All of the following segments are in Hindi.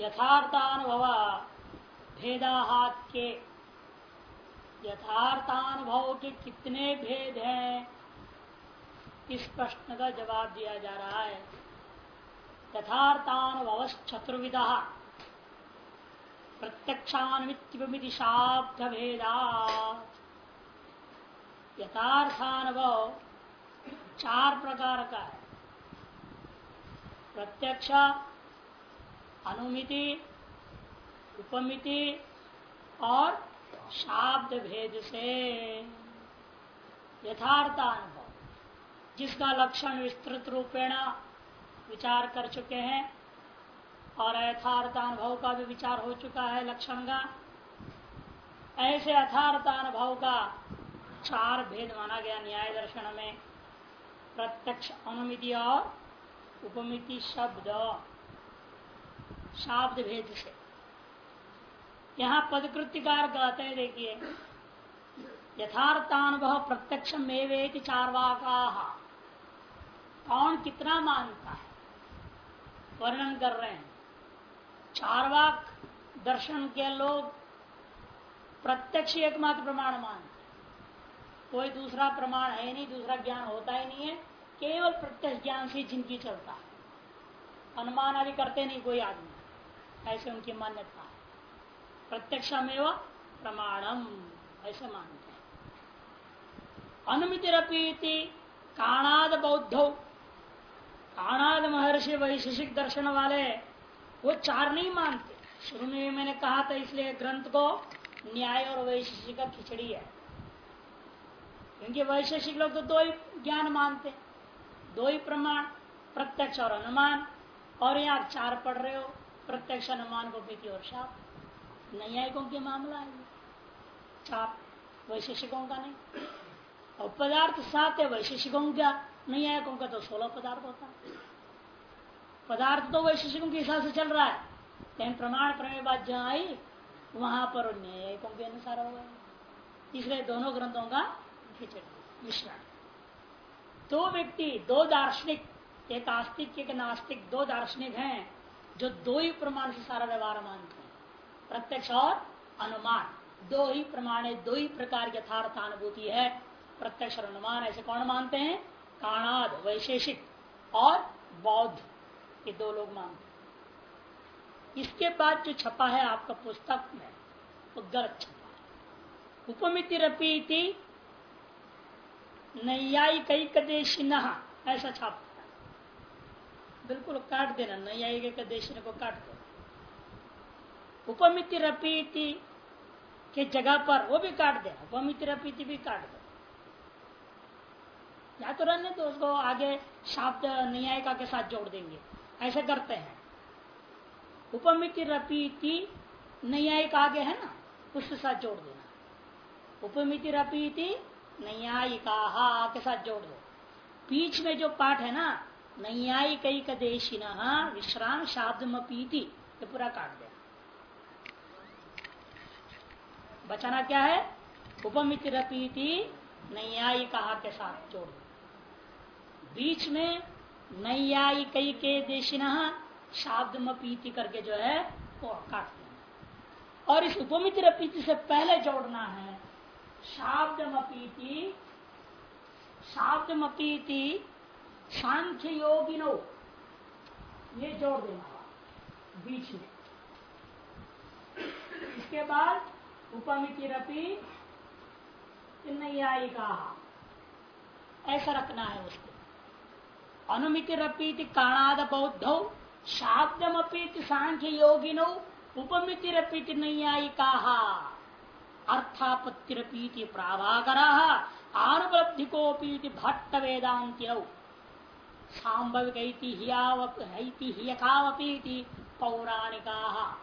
यथार्थानुभव भेदाहात के यथार्थानुभव के कितने भेद हैं? इस प्रश्न का जवाब दिया जा रहा है। यथार्थानुभव चतुर्विधा प्रत्यक्षान्वित्य शाब्द भेदा यथार्थानुभव चार प्रकार का है। प्रत्यक्ष अनुमिति, उपमिति और शाब्द भेद से यथार्थ अनुभव। जिसका लक्षण विस्तृत रूपेण विचार कर चुके हैं और यथार्थ अनुभव का भी विचार हो चुका है लक्षण का, ऐसे यथार्थ अनुभव का चार भेद माना गया न्याय दर्शन में। प्रत्यक्ष अनुमिति और उपमिति शब्द। शाब्द भेद से। यहाँ पदकृतिकार कहते हैं, देखिए। यथार्थानुभव प्रत्यक्ष मेवेति चारवाका। कौन कितना मानता है? वर्णन कर रहे हैं। चारवाक दर्शन के लोग प्रत्यक्ष एकमात्र प्रमाण मानते कोई दूसरा प्रमाण है नहीं, दूसरा ज्ञान होता ही नहीं है। केवल प्रत्यक्ष ज्ञान से ज़िंदगी चलता है। अनुमान आदि करते नहीं कोई आदमी। ऐसे उनकी मान्यता। है प्रत्यक्षमेव प्रमाणम, ऐसे मानते हैं। अनुमितिरपीति काणाद बौद्ध। काणाद महर्षि वैशेषिक दर्शन वाले, वो चार नहीं मानते। शुरू में मैंने कहा था इसलिए ग्रंथ को न्याय और वैशेषिक खिचड़ी है। क्योंकि वैशेषिक लोग तो दो ही ज्ञान मानते। दो ही प्रमाण, प्रत्यक्ष और अनुमान। और यहाँ चार पढ़ रहे हो। प्रत्यक्ष अनुमान को विधि और शाप नैयायिकों के मामला है चार वैशेषिकों का नहीं। और पदार्थ सात है वैशेषिकों का, नैयायिकों का तो सोलह पदार्थ होता है। पदार्थ तो वैशेषिकों के हिसाब से चल रहा है। लेकिन प्रमाण प्रमेय बात जहाँ आई, वहाँ पर न्यायिकों के अनुसार होगा इसलिए दोनों ग्रंथों का मिश्रण। दो व्यक्ति, दो दार्शनिक, एक आस्तिक, एक नास्तिक, दो दार्शनिक हैं। जो दो ही प्रमाण से सारा व्यवहार मानते हैं। प्रत्यक्ष और अनुमान। दो ही प्रमाण दो ही प्रकार की यथार्थ अनुभूति है। प्रत्यक्ष और अनुमान, ऐसे कौन मानते हैं? काणाद, वैशेषिक और बौद्ध। ये दो लोग मानते हैं। इसके बाद जो छपा है आपका पुस्तक में, वो तो गलत छपा है। उपमिति रपीति नैयायिक ऐसा छाप बिल्कुल काट देना नैयायिक को काट दो। उपमिति रपीति के जगह पर वो भी काट देना उपमिति रपीति भी काट दो। या तो रहने तो उसको आगे शाब्द न्यायिका के साथ जोड़ देंगे। ऐसे करते हैं। उपमिति रपीति न्यायिक आगे है ना, उसके साथ जोड़ देना। उपमिति रपीति नैयायिका के साथ जोड़ दो। बीच में जो पाठ है ना नैयायिक देशी विश्राम शाब्दमपीति। ये पूरा काट दे। बचाना क्या है? उपमिति रपीति नैयायिका के साथ जोड़ बीच में नैयायिक के देशिना शाब्दमपीति करके जो है, वो काट देना और इस उपमिति रपीति से पहले जोड़ना है। शाब्दमपीति शाब्दमपीति सांख्य योगिनो ये जोड़ देना बीच में। इसके बाद उपमिति रपी नैयायिका ऐसा रखना है उसको। अनुमिति रपीति काणाद बौद्ध, शाब्दमपीति सांख्य योगिनो उपमिति रपीति नैयायिका अर्थापत्तिरपीति प्राभाकर आनुपलब्धि कोपीति भट्ट वेदांति सांभविक पौराणिका।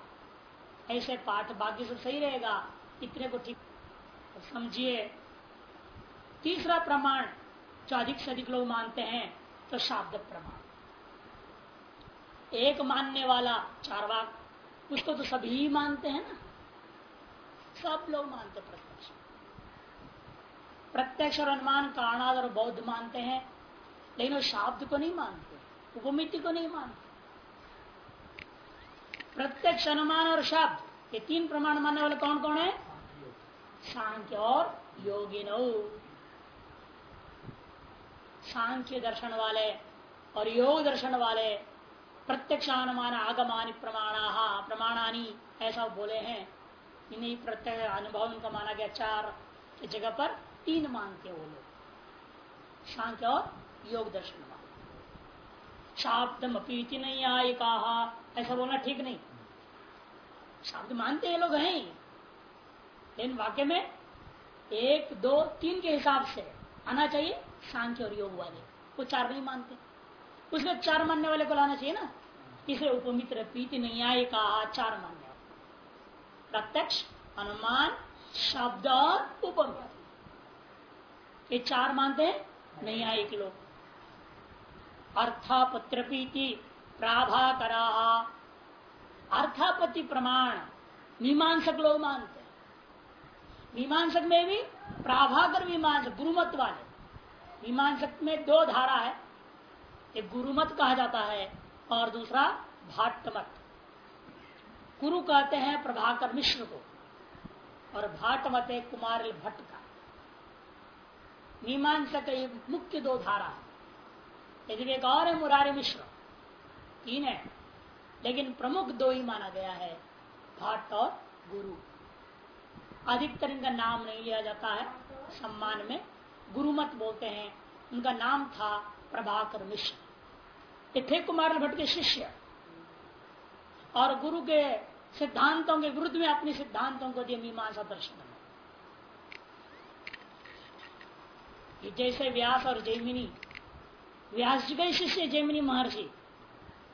ऐसे पाठ बाकी सब सही रहेगा, इतने को ठीक समझिए। तीसरा प्रमाण, जो अधिक से अधिक लोग मानते हैं तो शाब्द प्रमाण। एक मानने वाला चार वाक उसको तो सभी मानते हैं ना। सब लोग मानते प्रत्यक्ष। प्रत्यक्ष और अनुमान, कारणाद और बौद्ध मानते हैं। लेकिन वो शाब्द को नहीं मानते उपमिति को नहीं मानते प्रत्यक्ष अनुमान और शब्द ये तीन प्रमाण मानने वाले कौन कौन है सांख्य और योगी सांख्य दर्शन वाले और योग दर्शन वाले प्रत्यक्ष अनुमान आगमानी प्रमाणा प्रमाणानी ऐसा बोले हैं इन्हीं प्रत्यक्ष अनुभव उनका माना गया चार जगह पर तीन मानते वो लोग सांख्य और योग दर्शन शाब्दम अपीति नहीं आए कहा। ऐसा बोलना ठीक नहीं। शब्द मानते हैं लोग हैं। लेकिन वाक्य में एक, दो, तीन के हिसाब से आना चाहिए, सांख्य और योग वाले। वो चार नहीं मानते। उसमें चार मानने वाले को लाना चाहिए ना। इसे उपमित्र पीति नहीं आए कहा, चार वाले। प्रत्यक्ष, अनुमान, शब्द और उपमित्र। ये चार मानते हैं, नहीं आए के लोग। अर्थापत्र पीति प्राभाकरा। अर्थापत्ति प्रमाण, मीमांसक लोग मानते हैं। मीमांसक में भी प्राभाकर मीमांसक, गुरुमत वाले। मीमांसक में दो धारा है, एक गुरुमत कहा जाता है और दूसरा भाट्टमत गुरु कहते हैं प्रभाकर मिश्र को, और भाटमत है कुमार भट्ट का। मीमांसक मुख्य दो धारा है। यदि एक और है मुरारी मिश्र। तीन है। लेकिन प्रमुख दो ही माना गया है, भट्ट और गुरु। अधिकतर इनका नाम नहीं लिया जाता है, सम्मान में। गुरुमत बोलते हैं। उनका नाम था प्रभाकर मिश्र। ये थे कुमार भट्ट के शिष्य। और गुरु के सिद्धांतों के विरुद्ध में अपने सिद्धांतों को दिए मीमांसा दर्शन जैसे व्यास और जैमिनी व्यास जी का शिष्य जैमिनी महर्षि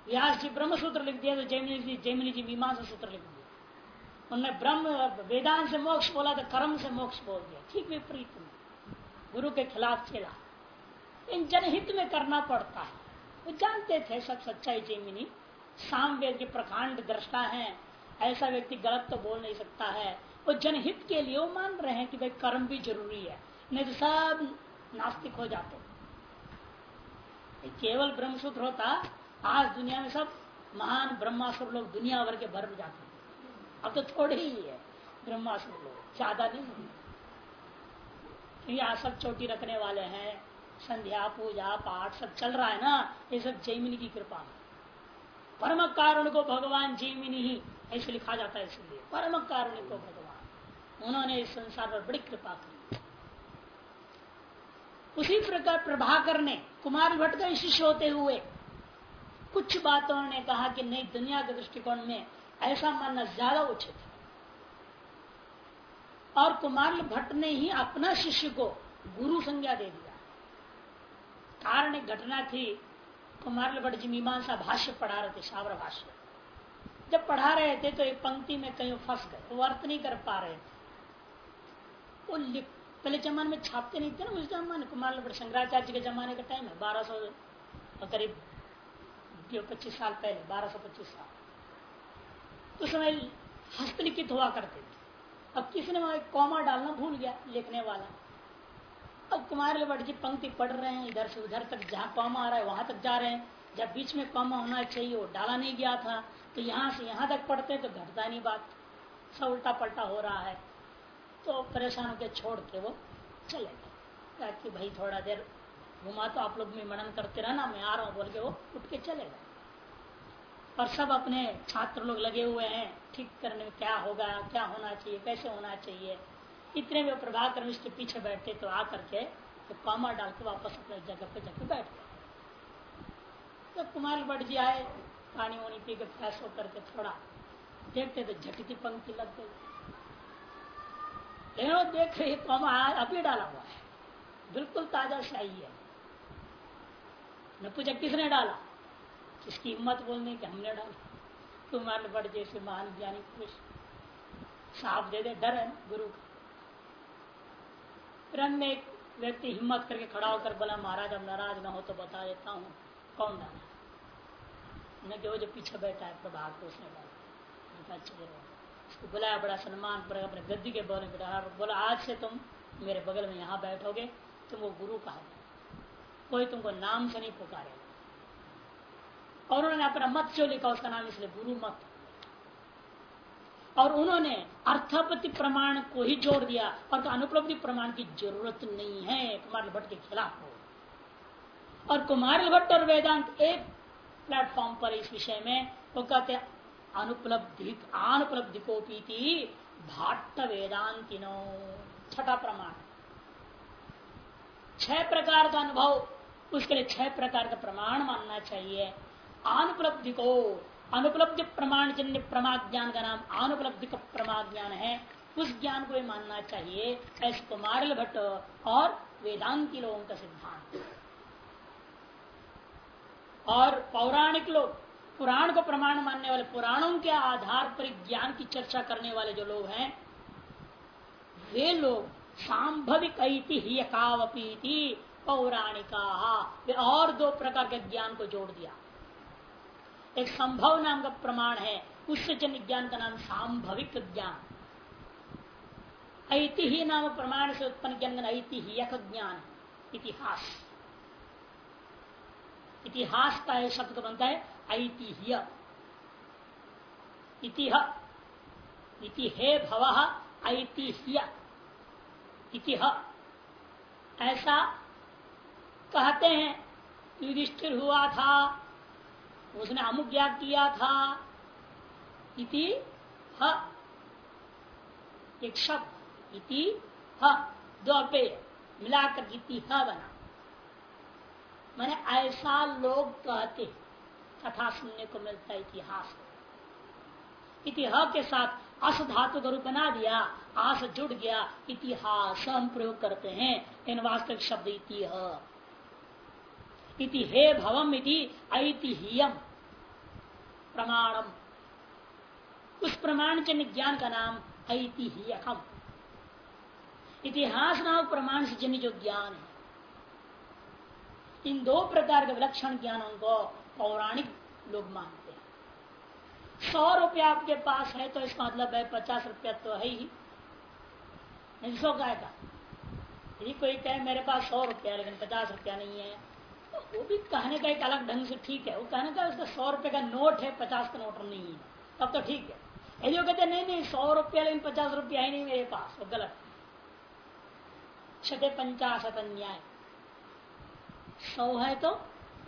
व्यास जी ब्रह्म सूत्र लिख दिया तो जैमिनी जी जैमिनी जी मीमांसा सूत्र लिख दिया उन्होंने ब्रह्म वेदांत से मोक्ष बोला तो कर्म से मोक्ष बोल दिया ठीक विपरीत में गुरु के खिलाफ खेला इन जनहित में करना पड़ता है वो जानते थे सब सच्चाई जैमिनी सामवेद के प्रकांड दृष्टा है ऐसा व्यक्ति गलत तो बोल नहीं सकता है वो जनहित के लिए वो मान रहे हैं कि भाई कर्म भी ज़रूरी है नहीं तो सब नास्तिक हो जाते केवल ब्रह्मसूत्र होता, आज दुनिया में सब महान ब्रह्मासुर लोग दुनिया भर के भर में जाते हैं। अब तो थोड़े ही है ब्रह्मासुर लोग, ज़्यादा नहीं क्योंकि आज सब चोटी रखने वाले हैं, संध्या, पूजा, पाठ सब चल रहा है ना, ये सब जैमिनी की कृपा है परम कारण को भगवान जैमिनी ही, ऐसे लिखा जाता है इसलिए, परम कारण को भगवान। उन्होंने इस संसार पर बड़ी कृपा की। उसी प्रकार प्रभाकर ने कुमार भट्ट का शिष्य होते हुए कुछ बातों ने कहा कि नहीं, दुनिया के दृष्टिकोण में ऐसा मानना ज़्यादा उचित है। और कुमार भट्ट ने ही अपना शिष्य को गुरु संज्ञा दे दिया। कारण एक घटना थी, कुमार भट्ट जी मीमांसा भाष्य पढ़ा रहे थे शावर भाष्य। जब पढ़ा रहे थे तो एक पंक्ति में कहीं फंस गए, वो अर्थ नहीं कर पा रहे थे। वो लिख पहले जमाने में छापते नहीं थे ना, उस जमाने कुमार शंकराचार्य के जमाने का टाइम है, बारह सौ करीब पच्चीस साल पहले, बारह सौ पच्चीस साल। उस समय हस्तलिखित हुआ करते थे। अब किसी ने वहाँ कॉमा डालना भूल गया, लिखने वाला? अब कुमार जी पंक्ति पढ़ रहे हैं, इधर से उधर तक जहाँ कॉमा आ रहा है, वहाँ तक जा रहे हैं। जब बीच में कॉमा होना चाहिए, वो डाला नहीं गया था। तो यहाँ से यहाँ तक पढ़ते तो घटता नहीं बात। सब उल्टा पलटा हो रहा है। तो परेशान होकर छोड़ के वो चले गए। कि भाई, थोड़ा देर घुमा तो आप लोग में मनन करते रहना, मैं आ रहा हूँ। बोल के वो उठ के चले गए। और सब अपने छात्र लोग लगे हुए हैं, ठीक करने में क्या होगा, क्या होना चाहिए, कैसे होना चाहिए। इतने में प्रभाकर के पीछे बैठे तो आकर के तो कामा डाल के वापस अपने जगह पे जाके बैठ गए। तो कुमार भट्ट जी आए, पानी वानी पी के फ्रेश होकर थोड़ा देखते तो झटकी पंक्ति लग गई। लेकिन देख रहे तो अभी डाला हुआ है। बिल्कुल ताज़ा शाही है। न पूछा किसने डाला? किसकी हिम्मत बोलने की हमने डाला। तुम्हारे बड़ जैसे महान ज्ञानी पुरुष साफ़ दे दे, डर है गुरु का? फिर में एक व्यक्ति हिम्मत करके खड़ा होकर बोला, महाराज, अब नाराज़ ना हो तो बता देता हूँ, कौन डाला? न जो पीछे बैठा है प्रभात को उसने डाला। अच्छा उसको बुलाया, बड़ा सम्मान पर अपने गद्दी के बगल में बोले बोला, आज से तुम मेरे बगल में यहाँ बैठोगे, तुम वो गुरु कहा कोई तुमको नाम से नहीं पुकारे। और उन्होंने अपना मत जो लिखा, उसका नाम इसलिए गुरु मत। और उन्होंने अर्थापति प्रमाण को ही जोड़ दिया, और अनुपलब्धि प्रमाण की ज़रूरत नहीं है, कुमार भट्ट के खिलाफ हो। और कुमार भट्ट और वेदांत एक प्लेटफॉर्म पर इस विषय में वो कहते अनुपलब्धि अनुपलब्धि को भाट्ट वेदांतिनो छठा प्रमाण। छह प्रकार का अनुभव। उसके लिए छह प्रकार का प्रमाण मानना चाहिए। अनुपलब्धि को अनुपलब्धि प्रमाण जन्य प्रमा ज्ञान का नाम अनुपलब्धि का प्रमा ज्ञान है, उस ज्ञान को मानना चाहिए। ऐसे कुमार भट्ट और वेदांति लोगों का सिद्धांत। और पौराणिक लोग पुराण को प्रमाण मानने वाले, पुराणों के आधार पर ज्ञान की चर्चा करने वाले जो लोग हैं, वे लोग सांभविक ऐतिह्यकावपीति पौराणिका। वे और दो प्रकार के ज्ञान को जोड़ दिया। एक संभव नाम का प्रमाण है उससे जन ज्ञान का नाम सांभविक ज्ञान। ऐतिह्य नाम प्रमाण से उत्पन्न ज्ञान का ज्ञान, इतिहास। इतिहास का शब्द बनता है ऐतिह्य भव ऐतिह्य ऐसा कहते हैं। युधिष्ठिर हुआ था, उसने अमुक याद किया था। इति ह। एक शब्द, इति ह। दो अपेय मिलाकर इति ह बना। मैंने ऐसा लोग कहते कथा सुनने को मिलता है इतिहास। इतिहास के साथ अस धातु का रूप बना दिया, आस जुड़ गया, इतिहास हम प्रयोग करते हैं, इन वास्तविक शब्द इतिहास इति भवम इति ऐतिह्यम, प्रमाणम। उस प्रमाण जन्य ज्ञान का नाम ऐतिह्यकम। इतिहास नाम प्रमाण से जन्य जो ज्ञान है, इन दो प्रकार के विलक्षण ज्ञानों को पौराणिक लोग मानते हैं। सौ रुपया आपके पास है तो इसका मतलब है पचास रुपया तो है ही। नहीं, सौ का यदि कोई कहे, मेरे पास सौ रुपया लेकिन पचास रुपया नहीं है तो वो भी कहने का एक अलग ढंग से ठीक है। वो कहने का उसका सौ रुपए का नोट है, पचास का नोट नहीं है। तब तो ठीक है। यदि वो कहते नहीं नहीं, सौ रुपया, लेकिन पचास रुपया ही नहीं मेरे पास वो गलत। छठे पंचाशत अन्याय। सौ है तो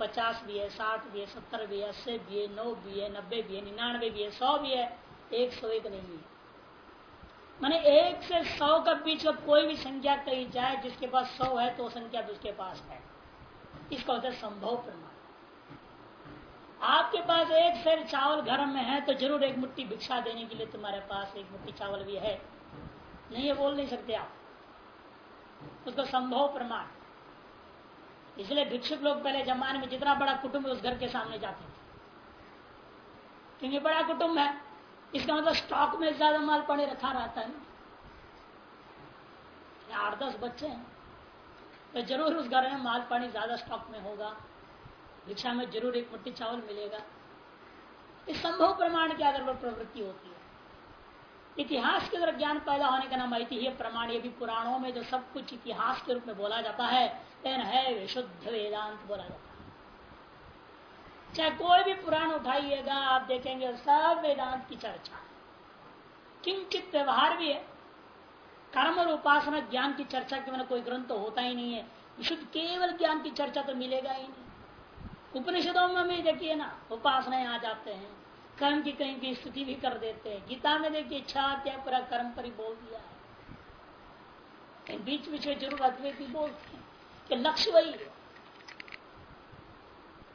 पचास भी है, साठ भी है, सत्तर भी है, अस्सी भी है, नौ भी है, नब्बे भी है, निन्यानवे भी है, सौ भी है, एक सौ एक नहीं है। मैंने एक से सौ के बीच का कोई भी संख्या कही जाए, जिसके पास सौ है तो संख्या भी उसके पास है। इसका होता है संभव प्रमाण। आपके पास एक शेर चावल घर में है तो ज़रूर एक मुट्ठी भिक्षा देने के लिए तुम्हारे पास एक मुट्ठी चावल भी है। नहीं, ये बोल नहीं सकते आप। उसका संभव प्रमाण। इसलिए भिक्षुक लोग पहले जमाने में जितना बड़ा कुटुंब उस घर के सामने जाते थे क्योंकि बड़ा कुटुंब है, इसका मतलब स्टॉक में ज़्यादा माल पड़े, रखा रहता है आठ दस बच्चे हैं तो ज़रूर उस घर में माल पानी ज़्यादा स्टॉक में होगा भिक्षा में ज़रूर एक मुट्ठी चावल मिलेगा। इस संभव प्रमाण की अगर प्रवृत्ति होती है। इतिहास के अंदर ज्ञान पैदा होने का नाम ऐतिह्य प्रमाण, ये भी पुराणों में जो सब कुछ इतिहास के रूप में बोला जाता है है विशुद्ध वेदांत बोला जाता है। चाहे कोई भी पुराण उठाइएगा, आप देखेंगे सब वेदांत की चर्चा किंचित व्यवहार भी है। कर्म और उपासना ज्ञान की चर्चा के मैंने कोई ग्रंथ तो होता ही नहीं है। विशुद्ध केवल ज्ञान की चर्चा तो मिलेगा ही नहीं। उपनिषदों में भी देखिए ना, उपासनाएँ आ जाते हैं। कर्म की कहीं की स्तुति भी कर देते हैं। गीता में देखिए, इच्छा त्याग पूरा कर्म पर ही बोल दिया है। कहीं बीच बीच में ज़रूर अद्वैत भी बोलते हैं कि लक्ष्य वही है।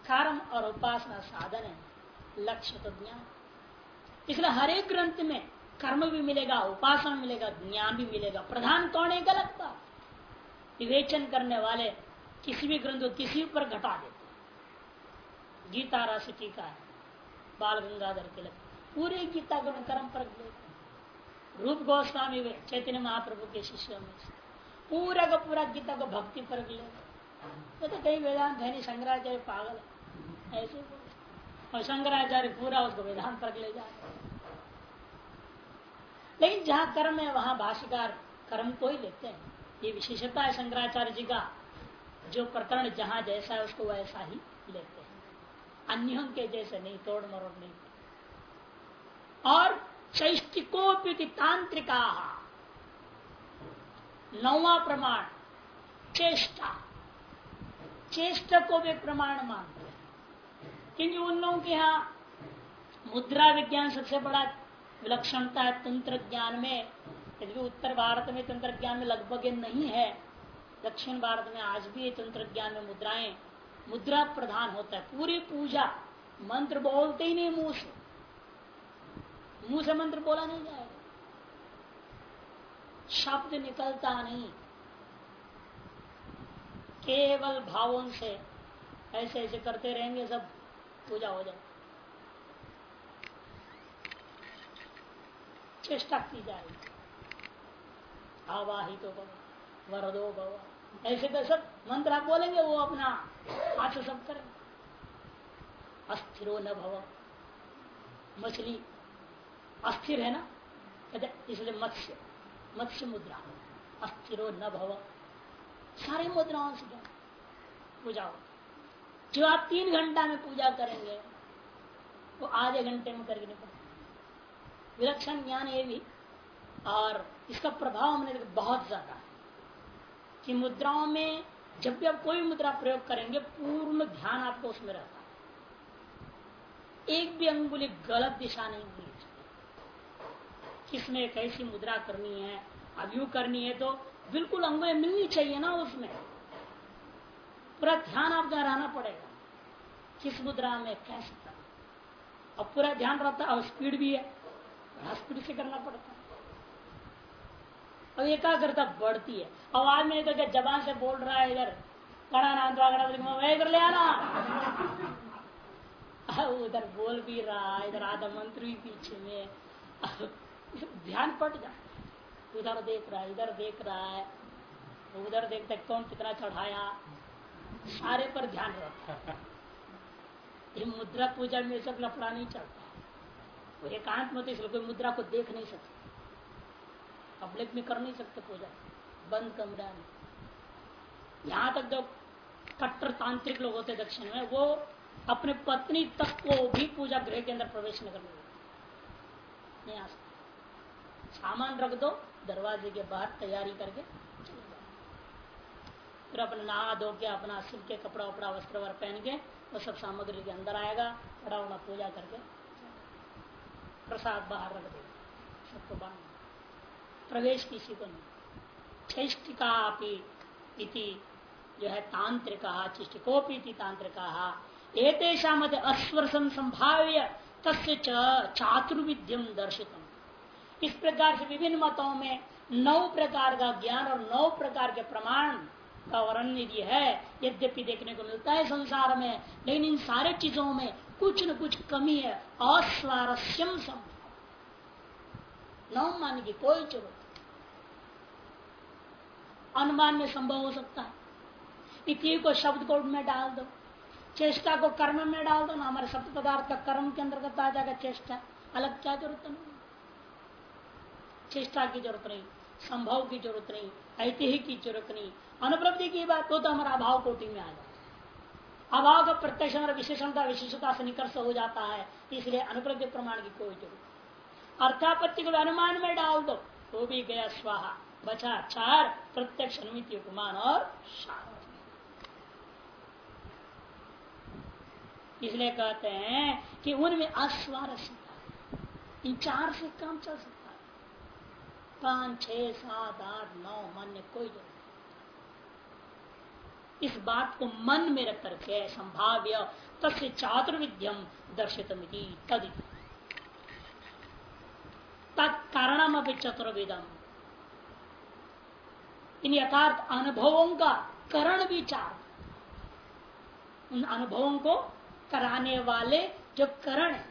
कर्म और उपासना साधन है। लक्ष्य तो ज्ञान। इसलिए हर एक ग्रंथ में कर्म भी मिलेगा, उपासना मिलेगा, ज्ञान भी मिलेगा। प्रधान कौन है? गलत बात। विवेचन करने वाले किसी भी ग्रंथ को किसी पर घटा देते गीता राशि टीका है। बाल गंगाधर तिलक। पूरे गीता को कर्म पर रूप गोस्वामी वे चैतन्य महाप्रभु के शिष्यों में पूरा का पूरा गीता को भक्ति पर ले तो कई वेदांत है नहीं, शंकराचार्य पागल ऐसे और शंकराचार्य पूरा उसको वेदांत पर ले जाए। लेकिन जहाँ कर्म है, वहाँ भाष्यकार कर्म को ही लेते हैं। ये विशेषता है शंकराचार्य जी का। जो प्रकरण जहाँ जैसा है, उसको वैसा ही लेते अन्यों के जैसे नहीं, तोड़ मरोड़ नहीं और चैष्टिकोपि तांत्रिका, नौवा प्रमाण, चेष्टा। चेष्टा को भी प्रमाण मानते हैं। क्योंकि उन लोगों के यहाँ मुद्रा विज्ञान सबसे बड़ा विलक्षणता है तंत्र ज्ञान में। यदि उत्तर भारत में तंत्र ज्ञान में लगभग नहीं है, दक्षिण भारत में आज भी तंत्र ज्ञान में मुद्राएँ मुद्रा प्रधान होता है, पूरी पूजा। मंत्र बोलते ही नहीं मुँह से। मुँह से मंत्र बोला नहीं जाएगा। शब्द निकलता नहीं। केवल भावों से ऐसे ऐसे करते रहेंगे सब, पूजा हो जाए चेष्टा की जाएगी। आवाहित तो भव, वरदो भव। ऐसे तो सब मंत्र आप बोलेंगे, वो अपना से सब करेंगे अस्थिरो न भव। मछली अस्थिर है ना? कहते इसलिए मत्स्य मत्स्य मुद्रा। अस्थिरो न भव। सारी मुद्राओं से क्या पूजा जो आप तीन घंटा में पूजा करेंगे, वो आधे घंटे में करके निकल विलक्षण ज्ञान ये भी, और इसका प्रभाव हमने देखा बहुत ज़्यादा है, कि मुद्राओं में जब भी आप कोई मुद्रा प्रयोग करेंगे, पूर्ण ध्यान आपको उसमें रहता है। एक भी अंगुली गलत दिशा नहीं मिली किसमें कैसी मुद्रा करनी है, अब यू करनी है तो बिल्कुल अंगुली मिलनी चाहिए ना उसमें। पूरा ध्यान आपका रहना पड़ेगा, किस मुद्रा में, कैसे करना। अब पूरा ध्यान रहता है, और स्पीड भी है स्पीड से करना पड़ता है। अब एकाग्रता बढ़ती है। आवाज़ में तो जबान से बोल रहा है इधर, कड़ा ना तो इधर ले आना। उधर बोल भी रहा है इधर आधा मंत्र पीछे में। ध्यान पट जाए उधर देख रहा है, इधर देख रहा है। उधर देखते कौन कितना चढ़ाया। सारे पर ध्यान रखता है मुद्रा पूजा में सब लफड़ा नहीं चलता वो एकांत मत इसलिए कोई मुद्रा को देख नहीं सकते। पब्लिक में कर नहीं सकते पूजा। बंद कमरा में यहाँ तक जो कट्टर तांत्रिक लोग होते दक्षिण में, वो अपने पत्नी तक को भी पूजा गृह के अंदर प्रवेश नहीं करने नहीं आ सकते। सामान रख दो, दरवाजे के बाहर तैयारी करके फिर अपने नहा धो के, अपना सिर के कपड़ा वपड़ा वस्त्र, वर पहन के वो सब सामग्री के अंदर आएगा बड़ा बड़ा पूजा करके। प्रसाद बाहर रख देगा सबको बाँध प्रवेश किसी को नहीं। चेष्टिका इति जो है तांत्रिका चिष्टिकोपी तांत्रिका। मत अस्वर्षम संभाव्य तस्य चातुर्विध्यम दर्शितम। इस प्रकार से विभिन्न मतों में नौ प्रकार का ज्ञान और नौ प्रकार के प्रमाण का वर्णन यदि है, यद्यपि देखने को मिलता है संसार में, लेकिन इन सारे चीज़ों में कुछ न कुछ कमी है। अस्वारस्यम संभव नौ मान की कोई ज़रूरत अनुमान में संभव हो सकता है। इति को शब्द कोड में डाल दो, चेष्टा को कर्म में डाल दो, ना हमारे शब्द पदार्थ का कर्म के अंतर्गत आ जाएगा चेष्टा। अलग क्या ज़रूरत नहीं चेष्टा की ज़रूरत नहीं, संभव की ज़रूरत नहीं, ऐतिहासिक की ज़रूरत नहीं। अनुपलब्धि की बात हो तो हमारा अभाव कोटि में आ जाए अभाव का प्रत्यक्ष और विशेषणता विशेषता से निकर्ष हो जाता है, इसलिए अनुपलब्धि प्रमाण की कोई ज़रूरत अर्थापत्ति को अनुमान में डाल दो वो भी गया स्वाहा। बचा चार, प्रत्यक्ष अनुमिति उपमान और इसलिए कहते हैं कि उनमें अस्वारस्यता इन चार से काम चल सकता है। पाँच छ सात, आठ, नौ, मान्य कोई ज़रूरत इस बात को मन में रख करके संभाव्य तस्य चातुर्विध्यम दर्शित तद तत्कारणम अभी चतुर्विदम इन यथार्थ अनुभवों का करण भी चार उन अनुभवों को कराने वाले जो करण है,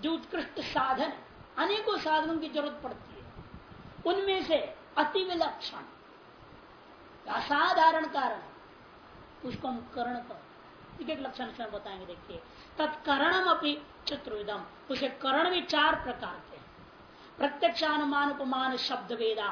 जो उत्कृष्ट साधन अनेकों साधनों की ज़रूरत पड़ती है। उनमें से अति विलक्षण, असाधारण कारण उसको हम करण कर एक एक लक्षण बताएँगे, देखिए। तत्करणम अपनी चतुर्विदम उसे करण भी चार प्रकार के प्रत्यक्ष अनुमान उपमान शब्द वेदा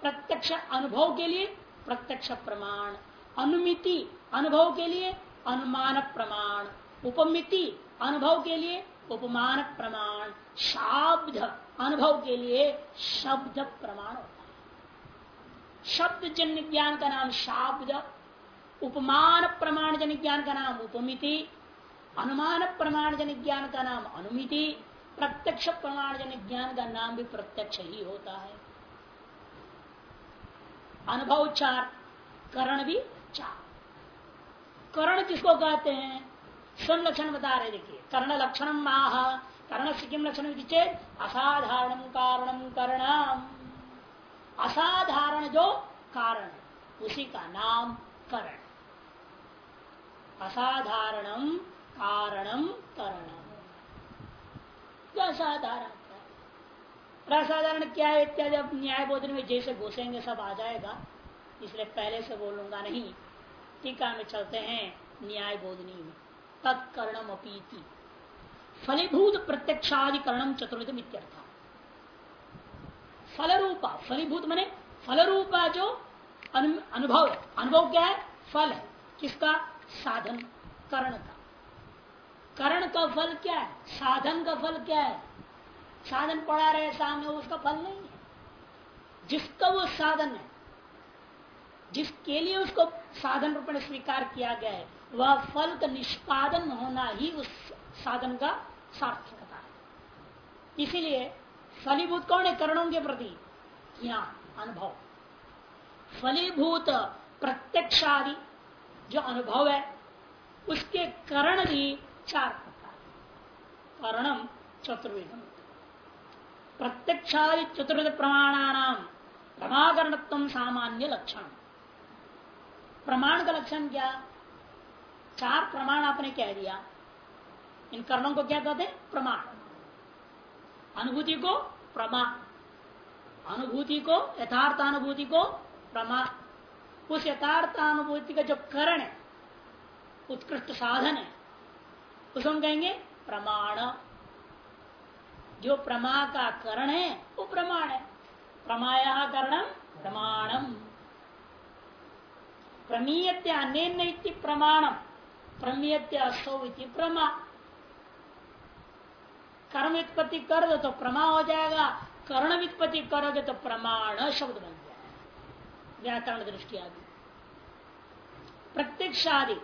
प्रत्यक्ष अनुभव के लिए प्रत्यक्ष प्रमाण। अनुमिति अनुभव के लिए अनुमान प्रमाण। उपमिति अनुभव के लिए उपमान प्रमाण। शाब्द अनुभव के लिए शब्द प्रमाण शब्द जन्य ज्ञान का नाम शाब्द, उपमान प्रमाण जन ज्ञान का नाम उपमिति, अनुमान प्रमाण जन ज्ञान का नाम अनुमिति प्रत्यक्ष प्रमाण जन ज्ञान का नाम भी प्रत्यक्ष ही होता है। अनुभव चार, करण भी चार। करण किसको कहते हैं? स्वयं लक्षण बता रहे देखिए। कर्ण लक्षण माह कर्ण से किम लक्षण असाधारण कारणम करणाम। असाधारण जो कारण, उसी का नाम करण। असाधारणम कारणम करणम। असाधारण। असाधारण क्या है? इत्यादि अब न्याय बोधन में जैसे घुसेंगे, सब आ जाएगा। इसलिए पहले से बोलूँगा नहीं। टीका में चलते हैं न्याय बोधनी में। तत्कर्णम अपीति। फलीभूत प्रत्यक्षाधिकरणम चतुर्थ इत्यर्थ। फल रूपा फलीभूत मने फल रूपा जो अनुभव अनुभव क्या है? फल है। किसका? साधन, करण का। करण का फल क्या है? साधन का फल क्या है? साधन पड़ा रहे सामने, उसका फल नहीं है। जिसका वो साधन है, जिसके लिए उसको साधन रूप में स्वीकार किया गया है, वह फल का निष्पादन होना ही उस साधन का सार्थकता है। इसीलिए फलीभूत कौन है? करणों के प्रति ज्ञान अनुभव। फलीभूत प्रत्यक्षादि जो अनुभव है, उसके करण भी चार प्रकार। करणम चतुर्विधम। प्रत्यक्षादि चतुर्विध प्रमाणानाम प्रमाकरणत्व सामान्य लक्षण। प्रमाण का लक्षण क्या? चार प्रमाण आपने कह दिया। इन कर्णों को क्या कहते हैं? प्रमाण। अनुभूति को प्रमा अनुभूति को, यथार्थानुभूति को प्रमा उस यथार्थानुभूति का जो करण है, उत्कृष्ट साधन है उसको हम कहेंगे प्रमाण। जो प्रमा का करण है, वो प्रमाण है। प्रमाया करणम प्रमाणम। प्रमीयते अन्य प्रमाणम। प्रमीयते असौ प्रमा। कर्म उत्पत्ति कर दो तो प्रमा हो जाएगा। कर्ण वित्पत्ति करोगे तो प्रमाण शब्द बन जाएगा। व्याकरण दृष्टि आदि। प्रत्यक्ष आदि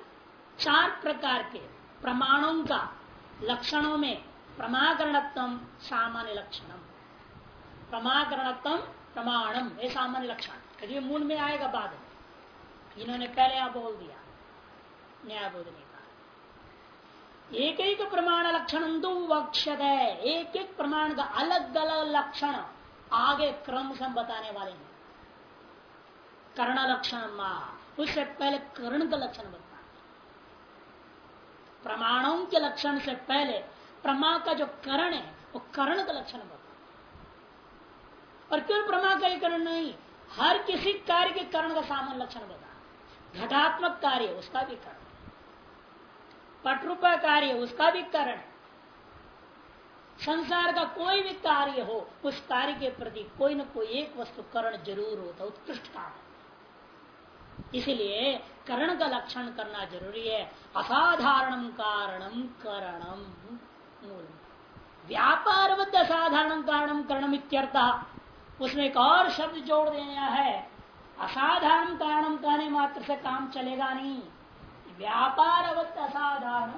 चार प्रकार के प्रमाणों का, लक्षणों में प्रमाकरणत्म सामान्य लक्षणम प्रमाकरणत्म प्रमाणम ये सामान्य लक्षण। यदि मूल में आएगा बाद में। इन्होंने पहले यहाँ बोल दिया न्याय बोधने का एक एक प्रमाण लक्षण तो वक्षत है। एक एक प्रमाण का अलग अलग लक्षण आगे क्रम से बताने वाले हैं। कर्ण लक्षण उससे पहले कर्ण का लक्षण बता प्रमाणों के लक्षण से पहले प्रमा का जो करण है, वो करण का लक्षण बता और क्यों प्रमा का ही करण नहीं? हर किसी कार्य के करण का सामान्य लक्षण बता घटात्मक कार्य उसका भी करण। पटरूपा कार्य उसका भी करण। संसार का कोई भी कार्य हो, उस कार्य के प्रति कोई न कोई एक वस्तु करण ज़रूर होता उत्कृष्ट है। इसलिए करण का लक्षण करना ज़रूरी है। असाधारण कारणम करणम मूल। व्यापार असाधारण कारणम करणम इत्यर्थ। उसमें एक और शब्द जोड़ देना है। असाधारण कारणम कहने मात्र से काम चलेगा नहीं। व्यापार असाधारण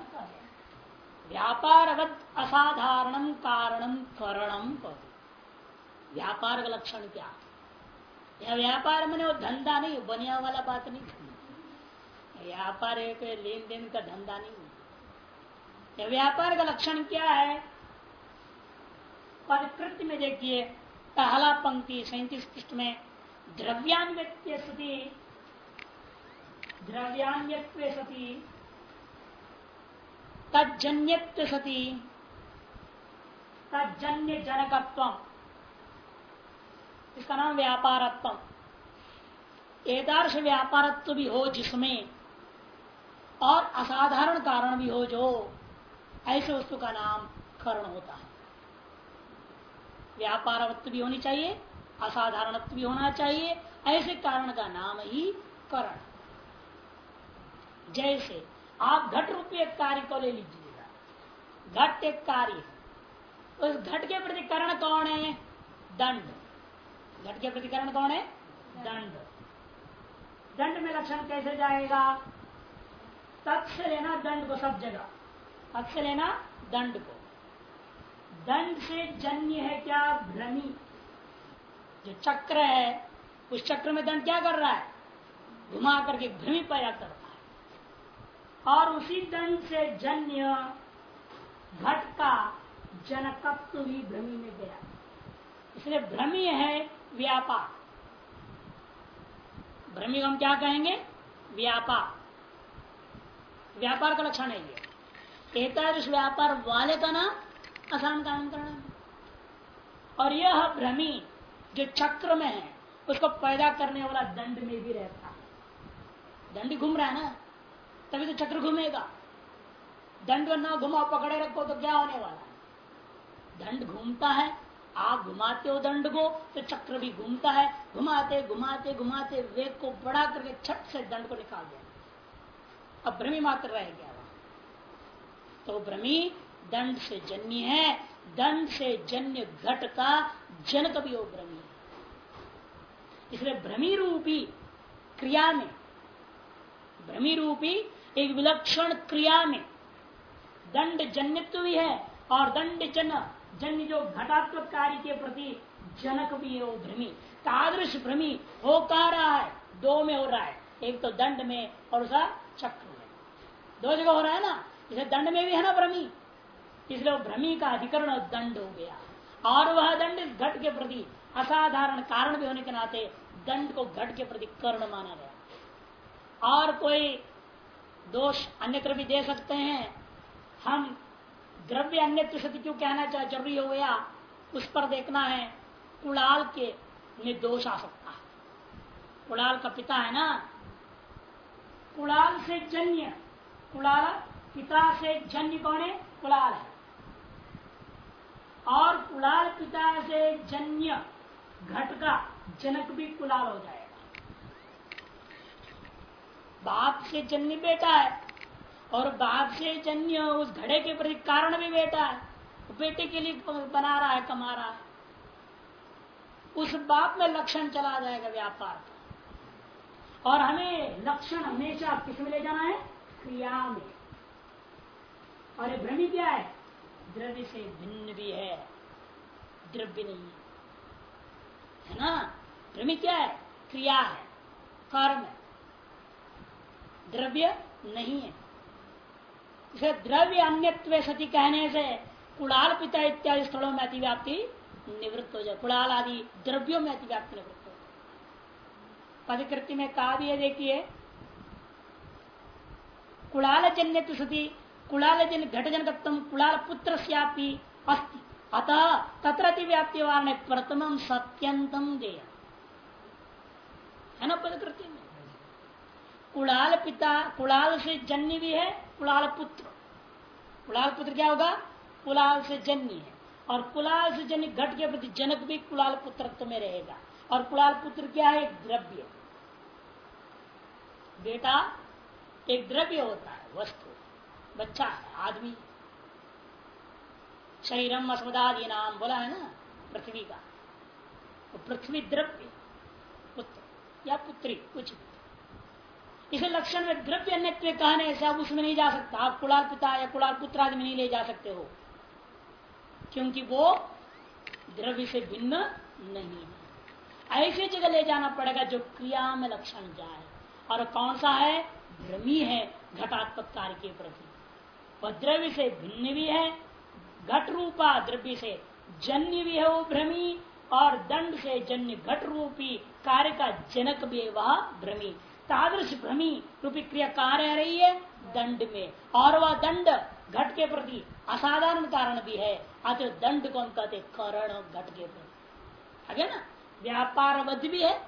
व्यापार असाधारण कारणम करणम व्यापार का लक्षण क्या? यह व्यापार मैंने वो धंधा नहीं बनिया वाला बात नहीं। व्यापार एक लेन देन का धंधा नहीं। यह व्यापार का लक्षण क्या है? पदकृत्य में देखिए, पहला पंक्ति सैतीस पृष्ठ में द्रव्यान्व्य सती द्रव्यान्य सती तजन्य सती तजन्य जनकत्व इसका नाम व्यापारत्म एदार्श व्यापारत्व भी हो जिसमें, और असाधारण कारण भी हो जो, ऐसे वस्तु का नाम करण होता है। व्यापारत्व भी होनी चाहिए, असाधारणत्व भी होना चाहिए, ऐसे कारण का नाम ही करण। जैसे, आप घट रुपये कार्य को ले लीजिएगा। घट एक कार्य उस घट के प्रतिकरण कौन है? दंड। घट के प्रतिकरण कौन है? दंड। दंड। में लक्षण कैसे जाएगा? तत् से लेना दंड को सब जगह। तत् से लेना दंड को। दंड से जन्य है क्या? भ्रमी। जो चक्र है उस चक्र में दंड क्या कर रहा है? घुमा करके भ्रमी पैदा करता है। और उसी दंड से जन्य घट का जनकत्व भी भ्रमी में गया। इसलिए भ्रमी है व्यापार। भ्रमी हम क्या कहेंगे? व्यापार। व्यापार का लक्षण है ये। एकादश व्यापार वाले का नाम आसान का नामकरण और यह भ्रमी जो चक्र में है, उसको पैदा करने वाला दंड में भी रहता है। दंड घूम रहा है ना? तभी तो चक्र घूमेगा। दंड ना घुमाओ, पकड़े रखो तो क्या होने वाला है? दंड घूमता है आप घुमाते हो दंड को तो चक्र भी घूमता है। घुमाते घुमाते घुमाते वेग को बढ़ा करके छठ से दंड को निकाल दिया। अब भ्रमी मात्र रह गया वहाँ। तो भ्रमी दंड से जन्य है। दंड से जन्य घट का जनक भी हो। भ्रमी इसलिए भ्रमी रूपी क्रिया में भ्रमी रूपी एक विलक्षण क्रिया में दंड जन्यत्व भी है और दंड जन जन्य जो घटात्मक कार्य के प्रति जनक भी है वो भ्रमी तादृश भ्रमी हो कहा रहा है दो में हो रहा है, एक तो दंड में और उसका चक्र में। दो जगह हो रहा है ना, इसे दंड में भी है ना भ्रमी? इसलिए भ्रमी का अधिकरण दंड हो गया। और वह दंड घट के प्रति असाधारण कारण भी होने के नाते दंड को घट के प्रति कर्ण माना गया। और कोई दोष अन्यत्र भी दे सकते हैं, हम द्रव्य अन्य सत्य क्यों कहना चाहे ज़रूरी हो गया? उस पर देखना है। कुड़ाल के निर्दोष आ सकता है। कुड़ाल का पिता है ना? कुड़ाल से जन्य। कुड़ाल पिता से जन्य कौन है? कुड़ाल है। और कुड़ाल पिता से जन्य घट का जनक भी कुलाल हो जाएगा। बाप से जन्य बेटा है। और बाप से जन्य उस घड़े के प्रति कारण भी बेटा है। बेटे के लिए बना रहा है, कमा रहा है। उस बाप में लक्षण चला जाएगा व्यापार का। और हमें लक्षण हमेशा किसमें ले जाना है? क्रिया में। और ये भ्रमी क्या है? द्रव्य से भिन्न भी है। द्रव्य नहीं है। है ना? भ्रमी क्या है? क्रिया है। कर्म है। द्रव्य नहीं है। इसे द्रव्य अन्य सती कहने से कुड़ाल पिता इत्यादि स्थलों में अतिव्याप्ति निवृत्त हो जाए। कुड़ाल आदि द्रव्यों में अतिव्याप्ति निवृत्त हो पदकृति में कहा भी देखिए कुड़ाल जन्य सती कुड़ाल जन घट जनकत्म कुड़ाल पुत्र अस्ति। अतः तत्र व्याप्ति वाले प्रथम सत्यंतम देय है ना पदकृति में? कुड़ाल पिता कुड़ाल से जन्य भी है कुलाल पुत्र। कुलाल पुत्र क्या होगा? कुलाल से जन्य है। और कुलाल से जन्य घट के प्रति जनक भी कुलाल पुत्र में रहेगा। और कुलाल पुत्र क्या है? एक द्रव्य। बेटा, एक द्रव्य होता है, वस्तु। बच्चा है, आदमी। शरीरम अस्मदादि नाम बोला है ना, पृथ्वी का। तो पृथ्वी द्रव्य, पुत्र या पुत्री, कुछ भी। इसे लक्षण में द्रव्य अन्य कहने से आप उसमें नहीं जा सकता। आप कुलाल पिता या कुलाल पुत्र आदि में नहीं ले जा सकते हो। क्योंकि वो द्रव्य से भिन्न नहीं है। ऐसी जगह ले जाना पड़ेगा जो क्रिया में लक्षण जाए। और कौन सा है? भ्रमी है, घटात्मक कार्य के प्रति। वह द्रव्य से भिन्न भी है, घट रूपा द्रव्य से जन्य भी है वो भ्रमी और दंड से जन्य घट रूपी कार्य का जनक भी है वह भ्रमी तादृश भ्रमी रूपी क्रिया कहा रह रही है? दंड में। और वह दंड घट के प्रति असाधारण कारण भी है। अतः दंड को हम कहते करण घट के प्रति। आगे ना? व्यापार भी है।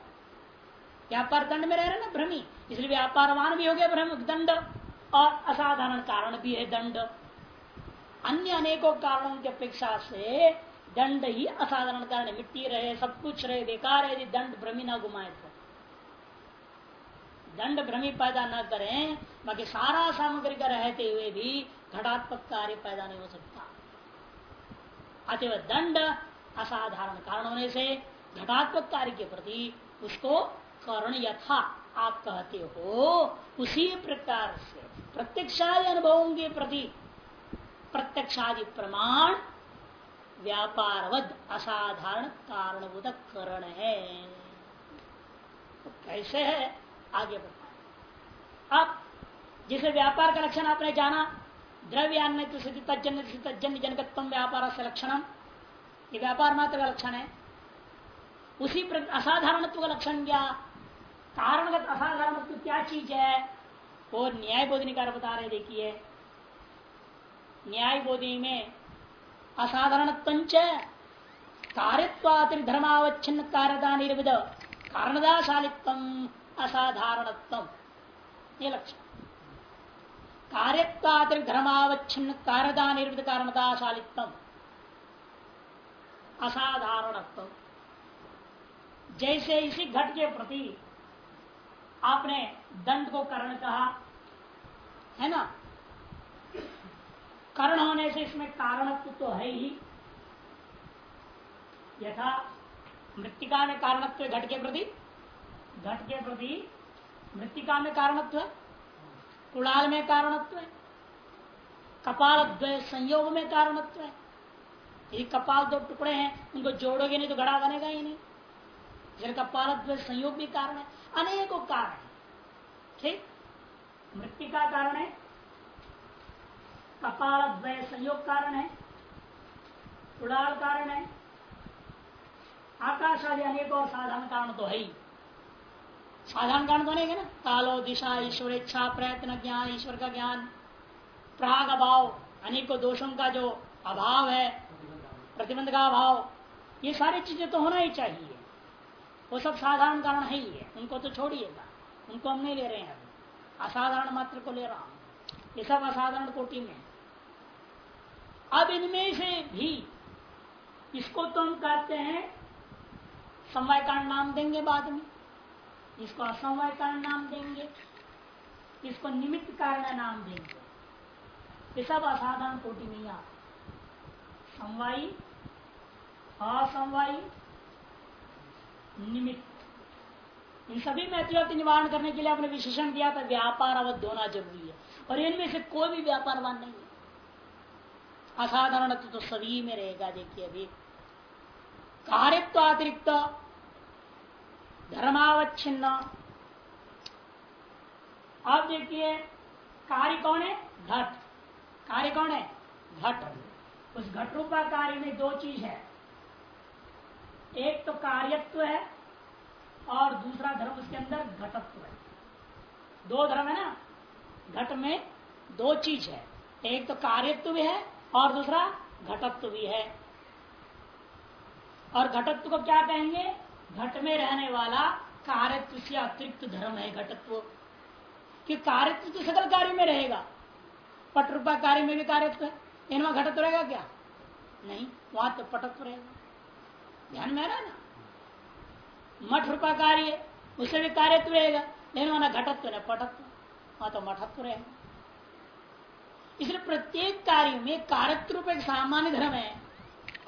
व्यापार दंड में रह रहे ना? भ्रमी। इसलिए व्यापारवान भी हो गया भ्रम, दंड। और असाधारण कारण भी है दंड। अन्य अनेकों कारणों की अपेक्षा से दंड ही असाधारण कारण मिट्टी रहे, सब कुछ रहे, बेकार है दंड भ्रमी ना घुमाए तो। दंड भ्रमी पैदा न करें, बाकी सारा सामग्री का रहते हुए भी घटात्मक कार्य पैदा नहीं हो सकता। अतव दंड असाधारण कारण होने से घटात्मक कार्य के प्रति उसको कर्ण यथा आप कहते हो, उसी प्रकार से प्रत्यक्षादि अनुभवों के प्रति प्रत्यक्षादि प्रमाण व्यापारवद असाधारण कारणभूत करण है। तो कैसे है? आगे बढ़ता अब जिसे व्यापार का लक्षण आपने जाना, द्रव्यान्न तजन्य तजन्य जनकत्व व्यापार से लक्षण ये व्यापार मात्र का लक्षण है। उसी असाधारणत्व का लक्षण क्या? कारणगत असाधारणत्व क्या चीज़ है? वो न्याय बोधनिकार बता रहे, देखिए। न्याय बोधि में असाधारण कार्यत्वातिरिक्त धर्मावच्छिन्न कार्यदा निर्विध कारणदाशालित्व। असाधारणत्व। ये लक्षण। कार्यत्वातिरिक्त धर्मावच्छिन्न कार्यदा निर्विध कारणदाशालित्व असाधारणत्व। जैसे इसी घट के प्रति आपने दंड को करण कहा, है ना? कर्ण होने से इसमें कारणत्व तो है ही। यथा मृतिका में कारणत्व घट के प्रति घट के प्रति मृतिका में कारणत्व कुड़ाल में कारणत्व है, कपाल संयोग में कारणत्व है। यदि कपाल दो टुकड़े हैं, उनको जोड़ोगे नहीं तो घड़ा बनेगा ही नहीं। जल कपाल संयोग भी कारण है, अनेकों कारण है। ठीक? मृत्यु का कारण है, कपाल संयोग कारण है कुड़ाल कारण है। आकाश आदि अनेक और साधारण कारण तो है ही। साधारण कारण तो नहीं ना? कालो दिशा, ईश्वर, इच्छा, प्रयत्न, ज्ञान, ईश्वर का ज्ञान। प्राग अभाव, अनेकों दोषों का जो अभाव है, प्रतिबंध का अभाव, ये सारी चीज़ें तो होना ही चाहिए। वो सब साधारण कारण है ही है। उनको तो छोड़िएगा। उनको हम नहीं ले रहे हैं असाधारण मात्र को ले रहा हूँ। ये सब असाधारण कोटि में अब इनमें से भी इसको तो हम कहते हैं समय कारण नाम देंगे बाद में। इसको असमय कारण नाम देंगे, इसको निमित्त कारण नाम देंगे। ये सब असाधारण कोटि में आ समवायी, असमवायी, निमित्त। इन सभी में अतिरिक्त निवारण करने के लिए आपने विशेषण दिया था, व्यापार अवध होना ज़रूरी है। और इनमें से कोई भी व्यापारवान नहीं है। असाधारण तो सभी में रहेगा। देखिए अभी कार्यत्व अतिरिक्त धर्मावच्छिन्न। अब देखिए, कार्य कौन है? घट। कार्य कौन है? घट। उस घट रूपा कार्य में दो चीज़ है। एक तो कार्यत्व है और दूसरा धर्म उसके अंदर घटत्व है। दो धर्म है ना? घट में दो चीज़ है। एक तो कार्यत्व भी है और दूसरा घटत्व भी है। और घटत्व को क्या कहेंगे? घट में रहने वाला कार्यत्व से अतिरिक्त धर्म है घटत्व। कि कार्यत्व तो सकल कार्य में रहेगा। पट रूपा कार्य में भी कार्यत्व है। इनमें घटत्व रहेगा क्या? नहीं, वहाँ तो पटत्व रहेगा। ध्यान में रहा ना? मठ रूपा कार्य, उससे भी कार्यत्व रहेगा। लेकिन वहाँ घटत्व न पटत्व। वहाँ तो मठत्व रहेगा। इसलिए प्रत्येक कार्य में कारक रूप एक सामान्य धर्म है।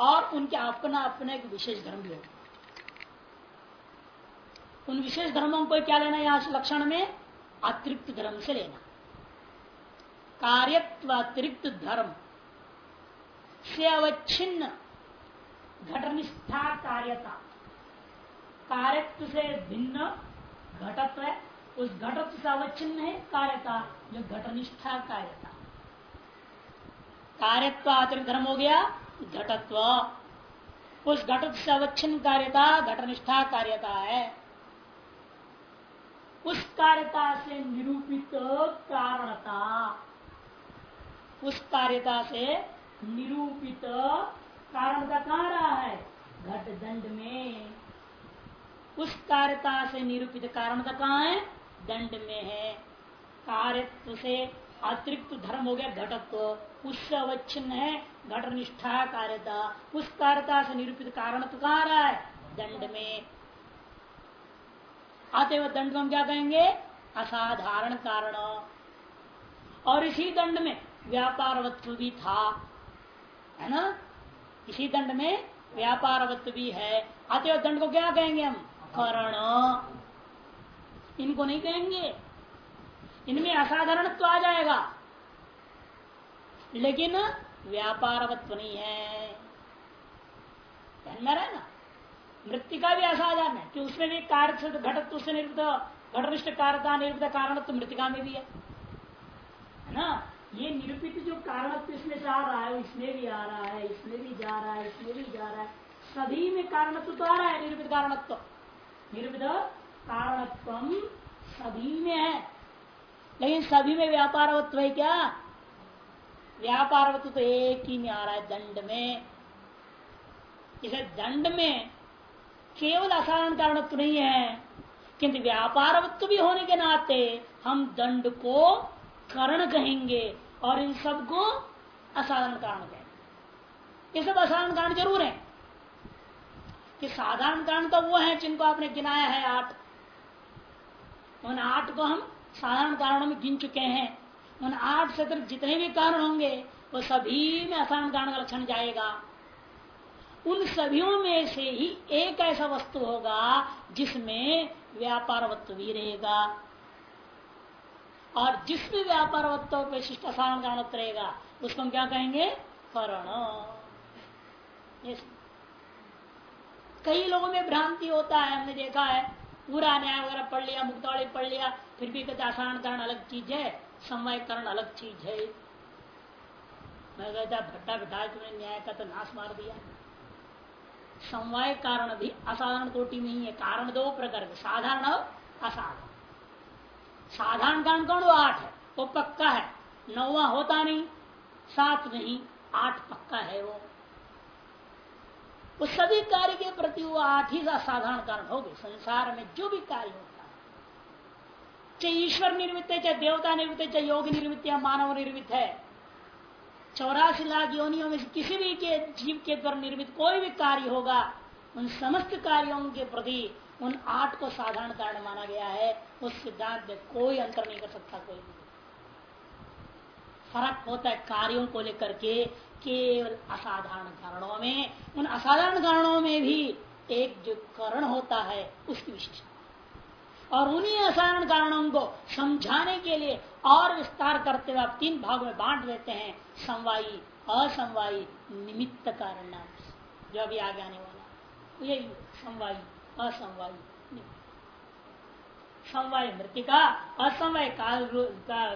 और उनके अपना अपना एक विशेष धर्म भी है। उन विशेष धर्मों को क्या लेना यहाँ लक्षण में? अतिरिक्त धर्म से लेना। कार्यत्व अतिरिक्त धर्म। से अवच्छिन्न घटनिष्ठा कार्यता। कार्यत्व से भिन्न घटत्व है। उस घटत्व से अवच्छिन्न है कार्यता, जो घटनिष्ठा कार्यता। कार्यत्व अतिरिक्त धर्म हो गया घटत्व। उस घटत्व से अवच्छिन्न कार्यता, घटनिष्ठा कार्यता है। उस कार्यता से निरूपित कारणता। उस कार्यता से निरूपित कारण का कहा रहा है? घट दंड में। उस कार्यता से निरूपित कारण का कहा है? दंड में है। कार्य से अतिरिक्त धर्म हो गया घटत्व। उससे अवच्छिन्न है घट निष्ठा कार्यता उस कार्यता से निरूपित कारण तो कहा रहा है? दंड में। हुए दंड को हम क्या कहेंगे? असाधारण कारण। और इसी दंड में व्यापार वत्व भी था। है ना? इसी दंड में व्यापारवत्व भी है। अतएव दंड को क्या कहेंगे हम? करण इनको नहीं कहेंगे। इनमें असाधारणत्व आ जाएगा। लेकिन व्यापारवत्व नहीं है। ध्यान में ना? मृत्यु का भी असाधारण है कि उसमें भी कार्य से घटत्व से निर्मित घटनिष्ठ कारता निर्मित कारण तो मृतिका में भी है। ना? ये निरूपित जो कारणत्व इसमें से आ रहा है, इसमें भी आ रहा है, इसमें भी जा रहा है, इसमें भी जा रहा है, सभी में कारणत्व तो आ रहा है, निरूपित कारणत्व। निरूपित कारणत्व सभी में है। लेकिन सभी में व्यापारवत्व है क्या? व्यापारवत्व तो एक ही में आ रहा है, दंड में। इसे दंड में केवल असाधारण कारणत्व नहीं है। किंतु व्यापारवत्व भी होने के नाते हम दंड को करण कहेंगे और इन सबको असाधारण कारण कहेंगे। ये सब असाधारण कारण ज़रूर है। कि साधारण कारण तो वो है जिनको आपने गिनाया है आठ। उन आठ को हम साधारण कारणों में गिन चुके हैं। उन आठ से जितने भी कारण होंगे, वो सभी में असाधारण कारण का लक्षण जाएगा। उन सभियों में से ही एक ऐसा वस्तु होगा जिसमें व्यापारवत्व भी रहेगा। और जिस भी जिसमें व्यापारवत्व विशिष्ट असाधारण कारण रहेगा, उसको हम क्या कहेंगे? करण। कई लोगों में भ्रांति होता है, हमने देखा है। पूरा न्याय वगैरह पढ़ लिया, मुक्तावली पढ़ लिया, फिर भी कहते आसान कारण अलग चीज़ है समय करण अलग चीज़ है। मैं कहता, भट्टा बिठा तुमने न्याय का तो नाश मार दिया। समवाय कारण भी असाधारण कोटि में ही। है कारण दो प्रकार के। साधारण और असाधारण। साधारण कारण कौन वो आठ है। वो पक्का है। नौवा होता नहीं। सात नहीं। आठ पक्का है वो। उस सभी कार्य के प्रति वो आठ ही साधारण कारण हो गए। संसार में जो भी कार्य होता है। चाहे ईश्वर निर्मित है, चाहे देवता निर्मित है, चाहे योग निर्मित या मानव निर्मित है चौरासी लाख योनियों में से किसी भी के जीव के द्वारा निर्मित कोई भी कार्य होगा, उन समस्त कार्यों के प्रति उन आठ को साधारण कारण माना गया है। उस सिद्धांत में कोई अंतर नहीं कर सकता कोई भी। फ़र्क होता है कार्यों को लेकर के केवल असाधारण कारणों में। उन असाधारण कारणों में भी एक जो करण होता है, उसकी विशेषता। और उन्हीं असारण कारणों को समझाने के लिए और विस्तार करते हुए आप तीन भाग में बांट देते हैं। समवायी, असमवायी, निमित्त कारण। नाम जो अभी आगे आने वाला यही समवायी, असमवायी समवाय मृतिका, असमवाय काल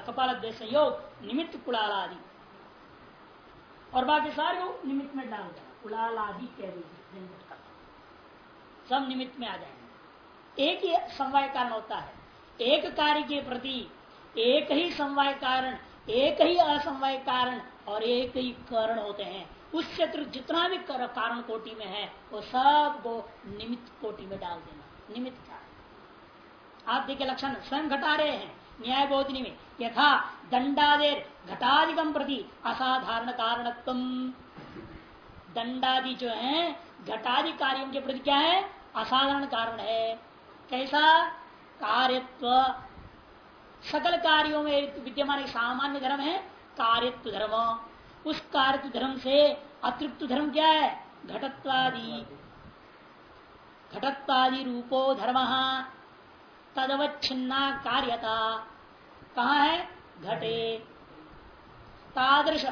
कपाल योग, निमित्त कुड़ाला आदि और बाकी सारे निमित्त में डाल देना कुड़ाला आदि कह दीजिए सब निमित्त में आ जाएँगे। एक ही समवाय कारण होता है। एक कार्य के प्रति एक ही समवाय कारण, एक ही असमवाय कारण और एक ही कारण होते हैं। उस क्षेत्र जितना भी कारण कोटि में है, वो सबको निमित्त कोटि में डाल देना। निमित्त कारण आप देखिए लक्षण, स्वयं घटा रहे हैं न्याय बोधनी में। यथा दंडादेर घटाधिकम प्रति असाधारण कारणत्व। दंडादि जो है, घटादि कार्यों के प्रति क्या है? असाधारण कारण है। कैसा कार्यत्व, सकल कार्यों में विद्यमान सामान्य धर्म है, कार्यत्व धर्म। उस कार्य धर्म से अतृप्त धर्म क्या है? घटत्वादि। घटत्वादि रूपो धर्म। तदवच्छिन्ना कार्यता। कहा है? घटे। तादृश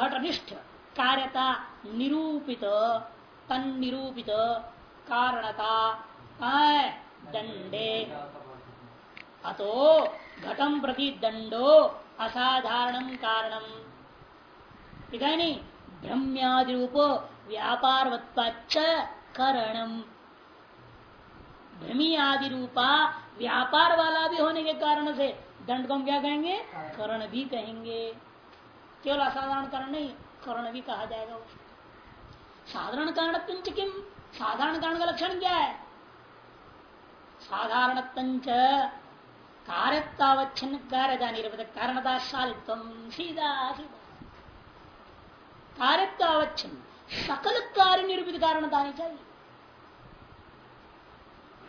घटनिष्ठ कार्यता निरूपित तन निरूपित कारणता। कहा है? दंडे। अतो घटम प्रति दंडो असाधारण कारणम भ्रम्यादि रूप व्यापार करणम भ्रमी आदि रूपा व्यापार वाला भी होने के कारण से दंड को हम क्या कहेंगे? करण भी कहेंगे। केवल असाधारण कारण नहीं, करण भी कहा जाएगा उसको। साधारण कारण किम? साधारण कारण का लक्षण क्या है? साधारण कार्यतावच्छिन्न कार्यता निरपद कारणताशालित्व सीधा सीधा कार्यतावच्छिन्न सकल कार्य निरूपित कारणता आनी चाहिए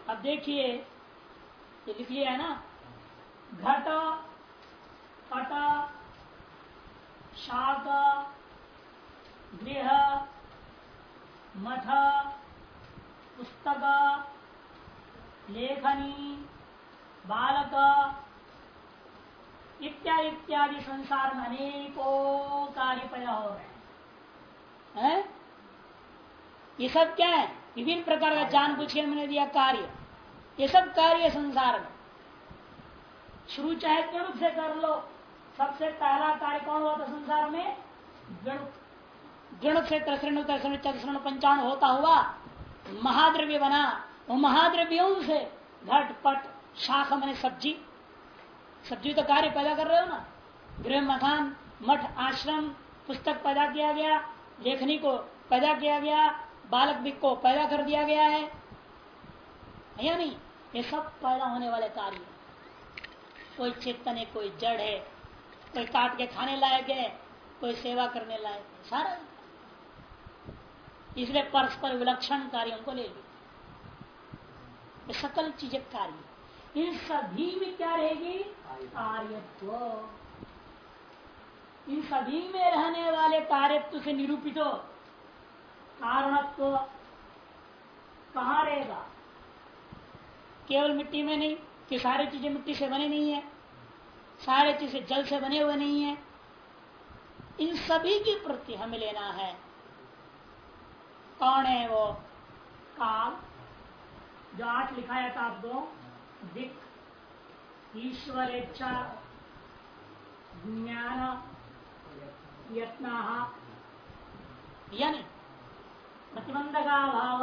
अब देखिए, ये लिख लिया है ना, घट, पट, शाक, गृह, मठ, पुस्तक लेखनी, बालक, इत्यादि इत्यादि संसार में अनेकों कार्य पैदा हो रहे हैं। ये सब क्या है? विभिन्न प्रकार का जान बुझ के मैंने दिया कार्य। ये सब कार्य संसार में। शुरू चाहे गणुक से कर लो, सबसे पहला कार्य कौन हुआ था संसार में? गणुक गणुक से त्रसरण त्रसरण चतुष्ण पंचाण होता हुआ महाद्रव्य बना। वो महाद्रव्यों से घट पट, शाख मैंने सब्ज़ी। सब्ज़ी तो कार्य पैदा कर रहे हो ना? गृह, मकान, मठ, आश्रम, पुस्तक पैदा किया गया, लेखनी को पैदा किया गया, बालक को पैदा कर दिया गया है। या नहीं? ये सब पैदा होने वाले कार्य। कोई चेतन है, कोई जड़ है, कोई काट के खाने लायक है, कोई सेवा करने लायक है, सारा। इसलिए परस्पर विलक्षण कार्यों को ले लिया सकल चीज़ें कार्य। इन सभी में क्या रहेगी? कार्यत्व इन सभी में रहने वाले कार्यत्व से निरूपित हो। कारणत्व कहा रहेगा? केवल मिट्टी में नहीं, कि सारी चीज़ें मिट्टी से बने नहीं है, सारे चीज़ें जल से बने हुए नहीं है। इन सभी की प्रति हमें लेना है। कौन है वो? काल। जो आठ लिखाया था आपको दिक ईश्वर इच्छा ज्ञान यत्न यानी प्रतिबंध का भाव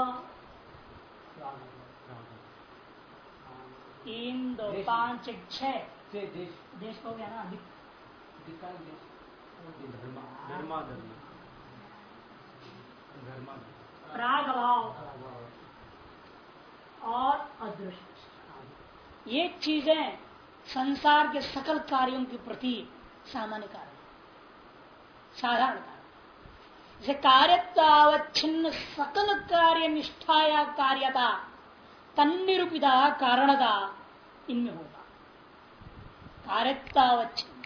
तीन दो पाँच छह देश। हो गया ना प्राग भाव और अदृश्य ये चीज़ें संसार के सकल कार्यों के प्रति सामान्य कारण साधारण कारण जैसे कार्यतावच्छिन्न सकल कार्य निष्ठा या कार्यता, तन्निरूपिता कारणता इनमें होगा। कार्यतावच्छिन्न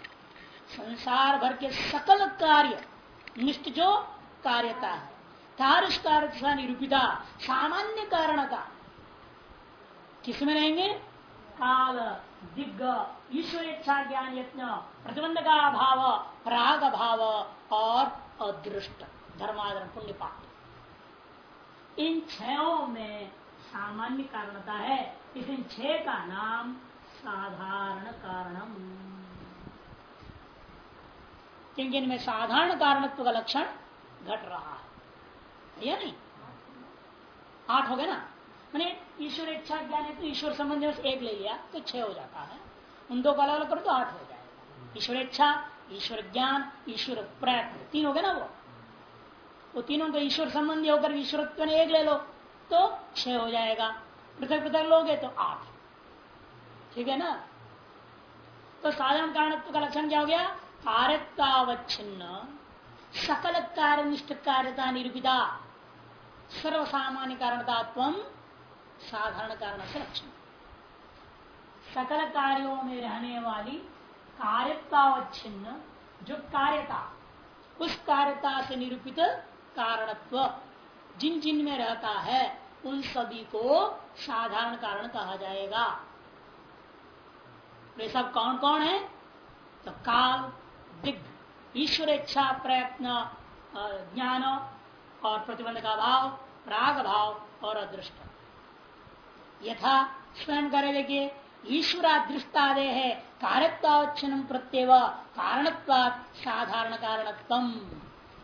संसार भर के सकल कार्य, निष्ठ जो कार्यता है कार्य निरूपिता सामान्य कारणता किसमें रहेंगे? काल, दिग्ग ईश्वर इच्छा, ज्ञान, यत्न प्रतिबंध का अभाव राग अभाव और अदृष्ट धर्माधर्म पुण्य पाप इन छयों में सामान्य कारणता है। इस इन छह का नाम साधारण कारणम। क्योंकि इनमें साधारण कारणत्व का लक्षण घट रहा है या नहीं? आठ हो गए ना? मैंने ईश्वर इच्छा ज्ञान है तो ईश्वर संबंध में एक ले लिया तो छह हो जाता है। उन दो का अलग अलग करो तो आठ हो जाएगा। ईश्वर इच्छा, ईश्वर ज्ञान, ईश्वर प्रयत्न, तीन हो गए ना वो? वो तीनों तो ईश्वर संबंधी होकर ईश्वरत्व ने एक ले लो तो छह हो जाएगा। पृथक पृथक लोगे तो आठ। ठीक है ना? तो साधारण कारणत्व का लक्षण क्या हो गया? कार्यतावच्छिन्न सकल कार्यनिष्ठ कार्यता निरूपिता। सर्वसामान्य कारणतात्व साधारण कारण से लक्षण सकल कार्यों में रहने वाली कार्यतावच्छिन्न, जो कार्यता, उस कार्यता से निरूपित कारणत्व, जिन जिन में रहता है, उन सभी को साधारण कारण कहा जाएगा। वे सब कौन कौन है? तो काल, दिग्ध ईश्वर इच्छा प्रयत्न ज्ञान और प्रतिबंध का भाव राग भाव और अदृष्ट। यथा स्वयं करे देखिए ईश्वरादृष्टादे है कार्यत्वावच्छिन्न प्रत्येव, कारणत्वात साधारण कारणत्व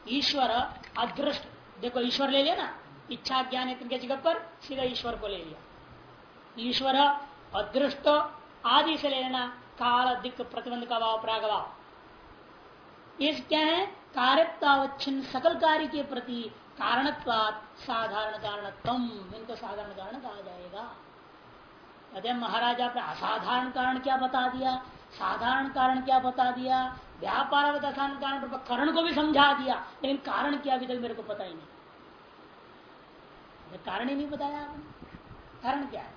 ईश्वर अदृष्ट, देखो ईश्वर ले लिया ना, इच्छा ज्ञान के जगह पर सीधा ईश्वर को ले लिया। ईश्वर अदृष्ट आदि से ले लेना, काल दिक प्रतिबंध का भाव, प्राग भाव। इस क्या है? कार्यत्वावच्छिन्न सकल कार्य के प्रति, कारणत्वात साधारण कारणत्व इनको साधारण कारण कहा जाएगा। कहते महाराजा पे असाधारण कारण क्या बता दिया? साधारण कारण क्या बता दिया? व्यापार कारण करण को भी समझा दिया, लेकिन कारण क्या अभी तक मेरे को पता ही नहीं। कारण ही नहीं बताया आपने। कारण क्या है?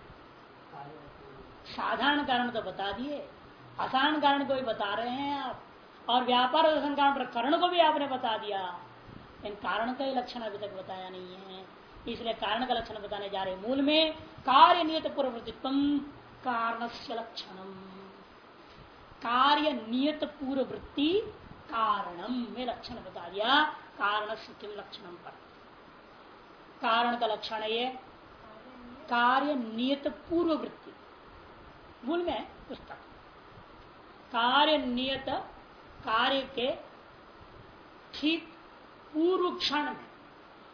साधारण कारण तो बता दिए। असाधारण कारण को भी बता रहे हैं आप। और व्यापार कारण को भी आपने बता दिया। इन कारण का ही लक्षण अभी तक बताया नहीं है। इसलिए कारण का लक्षण बताने जा रहे मूल में कार्य नियत पूर्ववृत्तित्व कारण से लक्षणम कार्य नियत पूर्व वृत्ति कारणम में लक्षण बता दिया कारण से लक्षणम पर। कारण का लक्षण ये, कार्य नियत पूर्व वृत्ति मूल में पुस्तक। कार्य नियत, कार्य के ठीक पूर्व क्षण में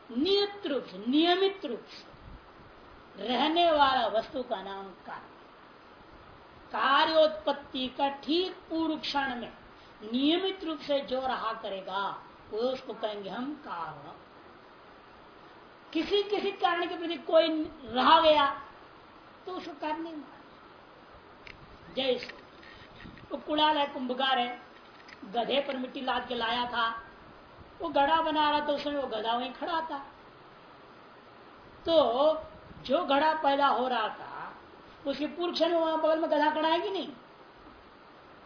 नियत रूप से, नियमित रूप से रहने वाला वस्तु का नाम कार्य। कार्योत्पत्ति का ठीक पूर्व क्षण में नियमित रूप से जो रहा करेगा, वो उसको कहेंगे हम कारण। किसी किसी कारण के प्रति कोई रहा गया तो उसको कारण नहीं माना जैसे वो कुड़ाल है, कुंभकार है, गधे पर मिट्टी लाद के लाया था वो गड़ा बना रहा था उसमें वो गधा वहीं खड़ा था। तो जो घड़ा पैदा हो रहा था, उसके पूर्व क्षण वहाँ बगल में गधा खड़ा है नहीं?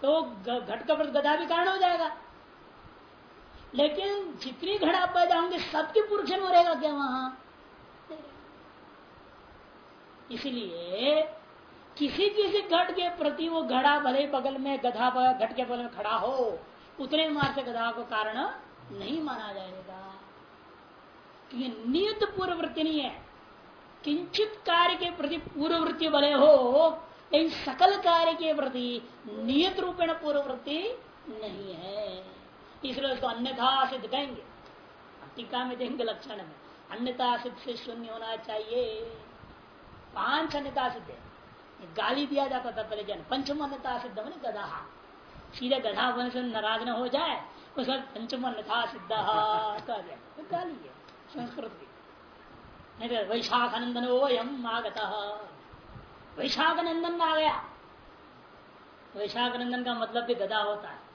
तो घट का गधा भी कारण हो जाएगा। लेकिन जितनी घड़ा पैदा होंगे, सबके पूर्व क्षण में रहेगा क्या वहाँ? इसलिए किसी किसी घट के प्रति वो घड़ा भले बगल में गधा घट के बगल में खड़ा हो, उतने मार से गधा को कारण नहीं माना जाएगा। क्योंकि नियत पूर्ववृत्ति नहीं है। किंचित कार्य के प्रति पूर्ववृत्ति भले हो, लेकिन सकल कार्य के प्रति नियत रूपेण पूर्ववृत्ति नहीं है। इसलिए उसको अन्यथा सिद्ध कहेंगे। टीका में देंगे लक्षण में। अन्यथा सिद्ध से शून्य होना चाहिए। पाँच अन्यता सिद्ध गाली दिया जाता था पहले जन। पंचम अन्यता सिद्ध मैंने गधा। सीधे गधा बन से नाराज़ न हो जाए। उसका पंचम अन्यथा सिद्ध गाली है संस्कृत की। नहीं तो वैशाख नंदन आगत। वैशाख नंदन आ गया। वैशाख नंदन का मतलब भी गदा होता है।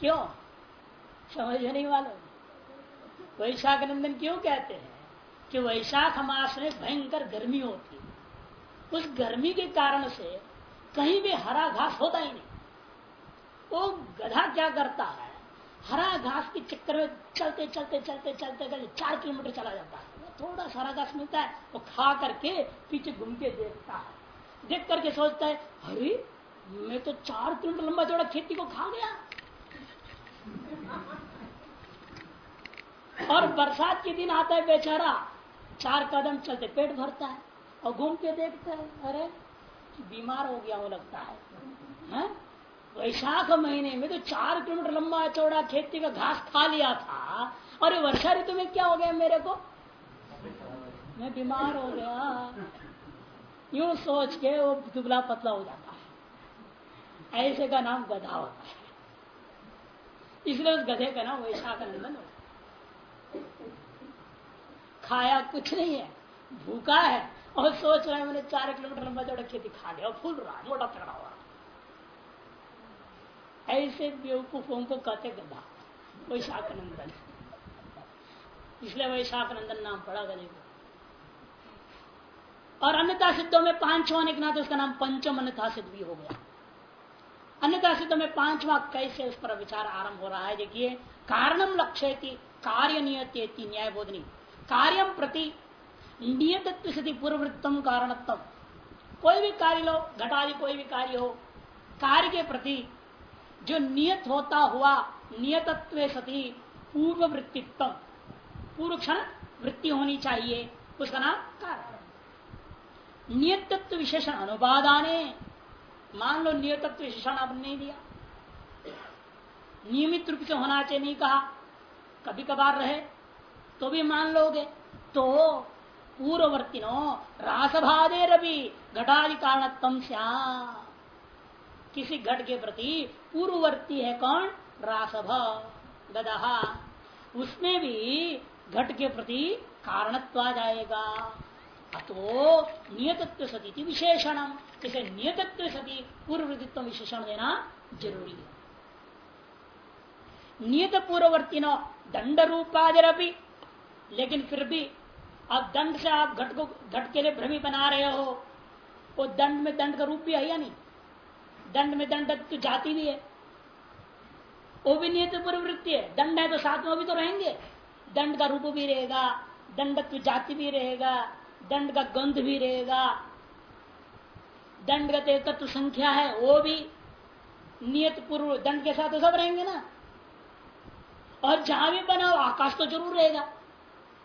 क्यों? समझ नहीं मालूम। वैशाख नंदन क्यों कहते हैं? कि वैशाख मास में भयंकर गर्मी होती है। उस गर्मी के कारण से कहीं भी हरा घास होता ही नहीं। वो गधा क्या करता है? हरा घास के चक्कर में चलते चलते चलते चलते चलते चार किलोमीटर चला जाता है। थोड़ा सा हरा घास मिलता है, वो खा करके पीछे घूम के देखता है। देख करके सोचता है, अरे, मैं तो चार किलोमीटर लंबा चौड़ा खेती को खा गया। और बरसात के दिन आता है बेचारा, चार कदम चलते पेट भरता है। और घूम के देखता है अरे बीमार हो गया वो लगता है, है? वैशाख महीने में तो चार किलोमीटर लंबा चौड़ा खेती का घास खा लिया था। और वर्षा ऋतु में क्या हो गया मेरे को? मैं बीमार हो गया। यूँ सोच के वो दुबला पतला हो जाता है। ऐसे का नाम गधा होता है। इसलिए उस गधे का नाम वैशाख निधन हो। खाया कुछ नहीं है भूखा है। और सोच रहा है, मैंने चार किलोमीटर लंबा चौड़ा खेती खा लिया, फूल रहा है, मोटा तगड़ा हुआ। ऐसे बेवकूफों को कहते गधा वैशाख नंदन इसलिए वैशाख नंदन नाम पड़ा गधे को। और अन्यता सिद्धों में पांचवा होने के नाते उसका नाम पंचम अन्यथा सिद्ध भी हो गया। अन्यथा सिद्धों में पांचवा कैसे उस पर विचार आरंभ हो रहा है, देखिए, कारणम लक्ष्य कार्य नियत न्याय बोधनी कार्यम प्रति नियत सती पूर्ववृत्तम कारणत्म कोई भी कार्य लो, घटादि कोई भी कार्य हो, कार्य के प्रति जो नियत होता हुआ, नियतत्व सती पूर्व वृत्तित्व पूर्व क्षण वृत्ति होनी चाहिए, उसका नाम कारण। नियतत्व विशेषण अनुवाद आने मान लो नियतत्व विशेषण आपने नहीं दिया। नियमित रूप से होना चाहिए, नहीं कहा कभी कभार रहे तो भी मान लोगे तो पूर्ववर्ती नो रासभादे रवि घटादि कारणत्म किसी घट के प्रति पूर्ववर्ती है कौन? रासभ गदहा उसमें भी घट के प्रति कारणत्व आ जाएगा। अतो नियतत्व सती विशेषण। इसे नियतत्व सती पूर्ववृत्तित्व विशेषण देना ज़रूरी है। नियत पूर्ववर्ती नो दंड रूपादि लेकिन फिर भी अब दंड से आप घट को, घट के लिए भ्रमी बना रहे हो। वो दंड में दंड का रूप भी है या नहीं? दंड में दंड तो जाति भी है। वो भी नियत प्रवृत्ति है। दंड है तो साथ में भी तो रहेंगे। दंड का रूप भी रहेगा, दंडत्व जाति भी रहेगा, दंड का गंध भी रहेगा। दंडगत तत्व संख्या है, वो भी नियत पूर्व, दंड के साथ तो सब रहेंगे ना। और जहाँ भी बना हो, आकाश तो ज़रूर रहेगा।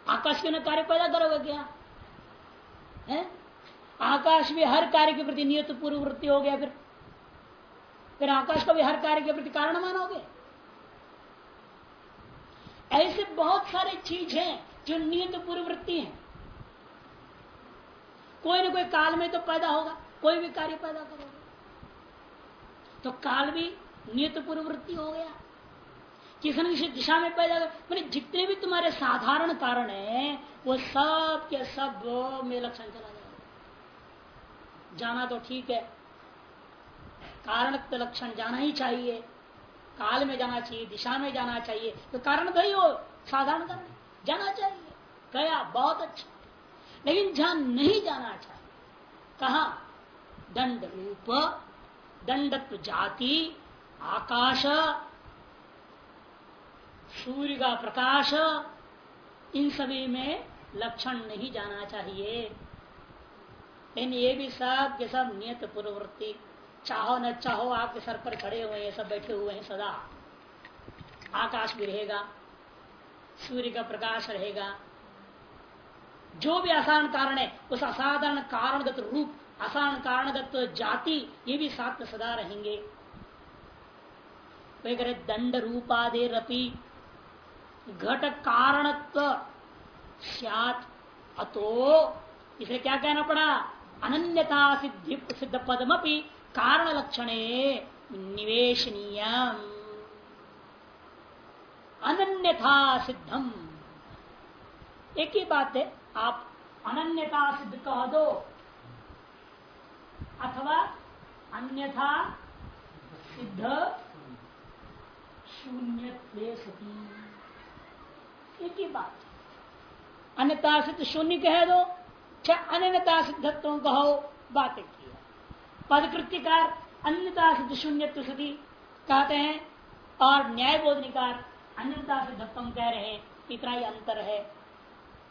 आकाश के ना कार्य पैदा करोगे क्या? है? आकाश भी हर कार्य के प्रति नियत पूर्व वृत्ति हो गया फिर। फिर आकाश को भी हर कार्य के प्रति कारण मानोगे? ऐसे बहुत सारे चीज़ हैं जो नियत पूर्व वृत्ति है। कोई ना कोई काल में तो पैदा होगा, कोई भी कार्य पैदा करोगे। तो काल भी नियत पूर्ववृत्ति हो गया। किसी न किसी दिशा में पैदा मैंने जितने भी तुम्हारे साधारण कारण है, वो सब के सब में लक्षण चला जाएगा। जाना तो ठीक है। कारण तो लक्षण जाना ही चाहिए। काल में जाना चाहिए, दिशा में जाना चाहिए। तो कारण तो ही हो, साधारण कारण जाना चाहिए। गया, बहुत अच्छा। लेकिन जहाँ नहीं जाना चाहिए, कहा? दंड रूप, दंडत्व जाति, आकाश सूर्य का प्रकाश इन सभी में लक्षण नहीं जाना चाहिए। लेकिन ये भी सब के सब नियत पूर्ववृत्ति, चाहो न चाहो आपके सर पर खड़े हुए हैं सब बैठे हुए हैं सदा। आकाश भी रहेगा, सूर्य का प्रकाश रहेगा। जो भी आसान कारण है, उस असाधारण कारणगत रूप आसान कारणगत जाति, ये भी साथ में सदा रहेंगे। वे करे दंड रूपादेरपि घट कारणत्व अतो इसे क्या कहना पड़ा? अनन्यता सिद्धि सिद्ध पदमपि कारण लक्षण निवेशनीय अनन्यथा सिद्धम। एक ही बात है, आप अनन्यता सिद्ध कह दो, अथवा अन्यथा सिद्ध शून्य एक ही बात। अन्यता सिद्ध शून्य कह दो चाहे अन्यता सिद्धत्व कहो, बातें किया पदकृत्यकार अन्यता सिद्ध शून्य सती कहते हैं, और न्याय बोधनिकार अन्यता सिद्धत्व कह रहे इतना ही अंतर है।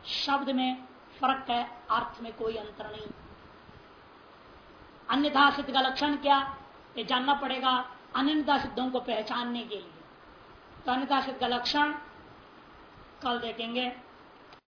शब्द में फ़र्क है, अर्थ में कोई अंतर नहीं। अन्यथा सिद्ध का लक्षण क्या, ये जानना पड़ेगा अन्यता सिद्धों को पहचानने के लिए। तो अन्यथा सिद्ध का लक्षण कल देखेंगे।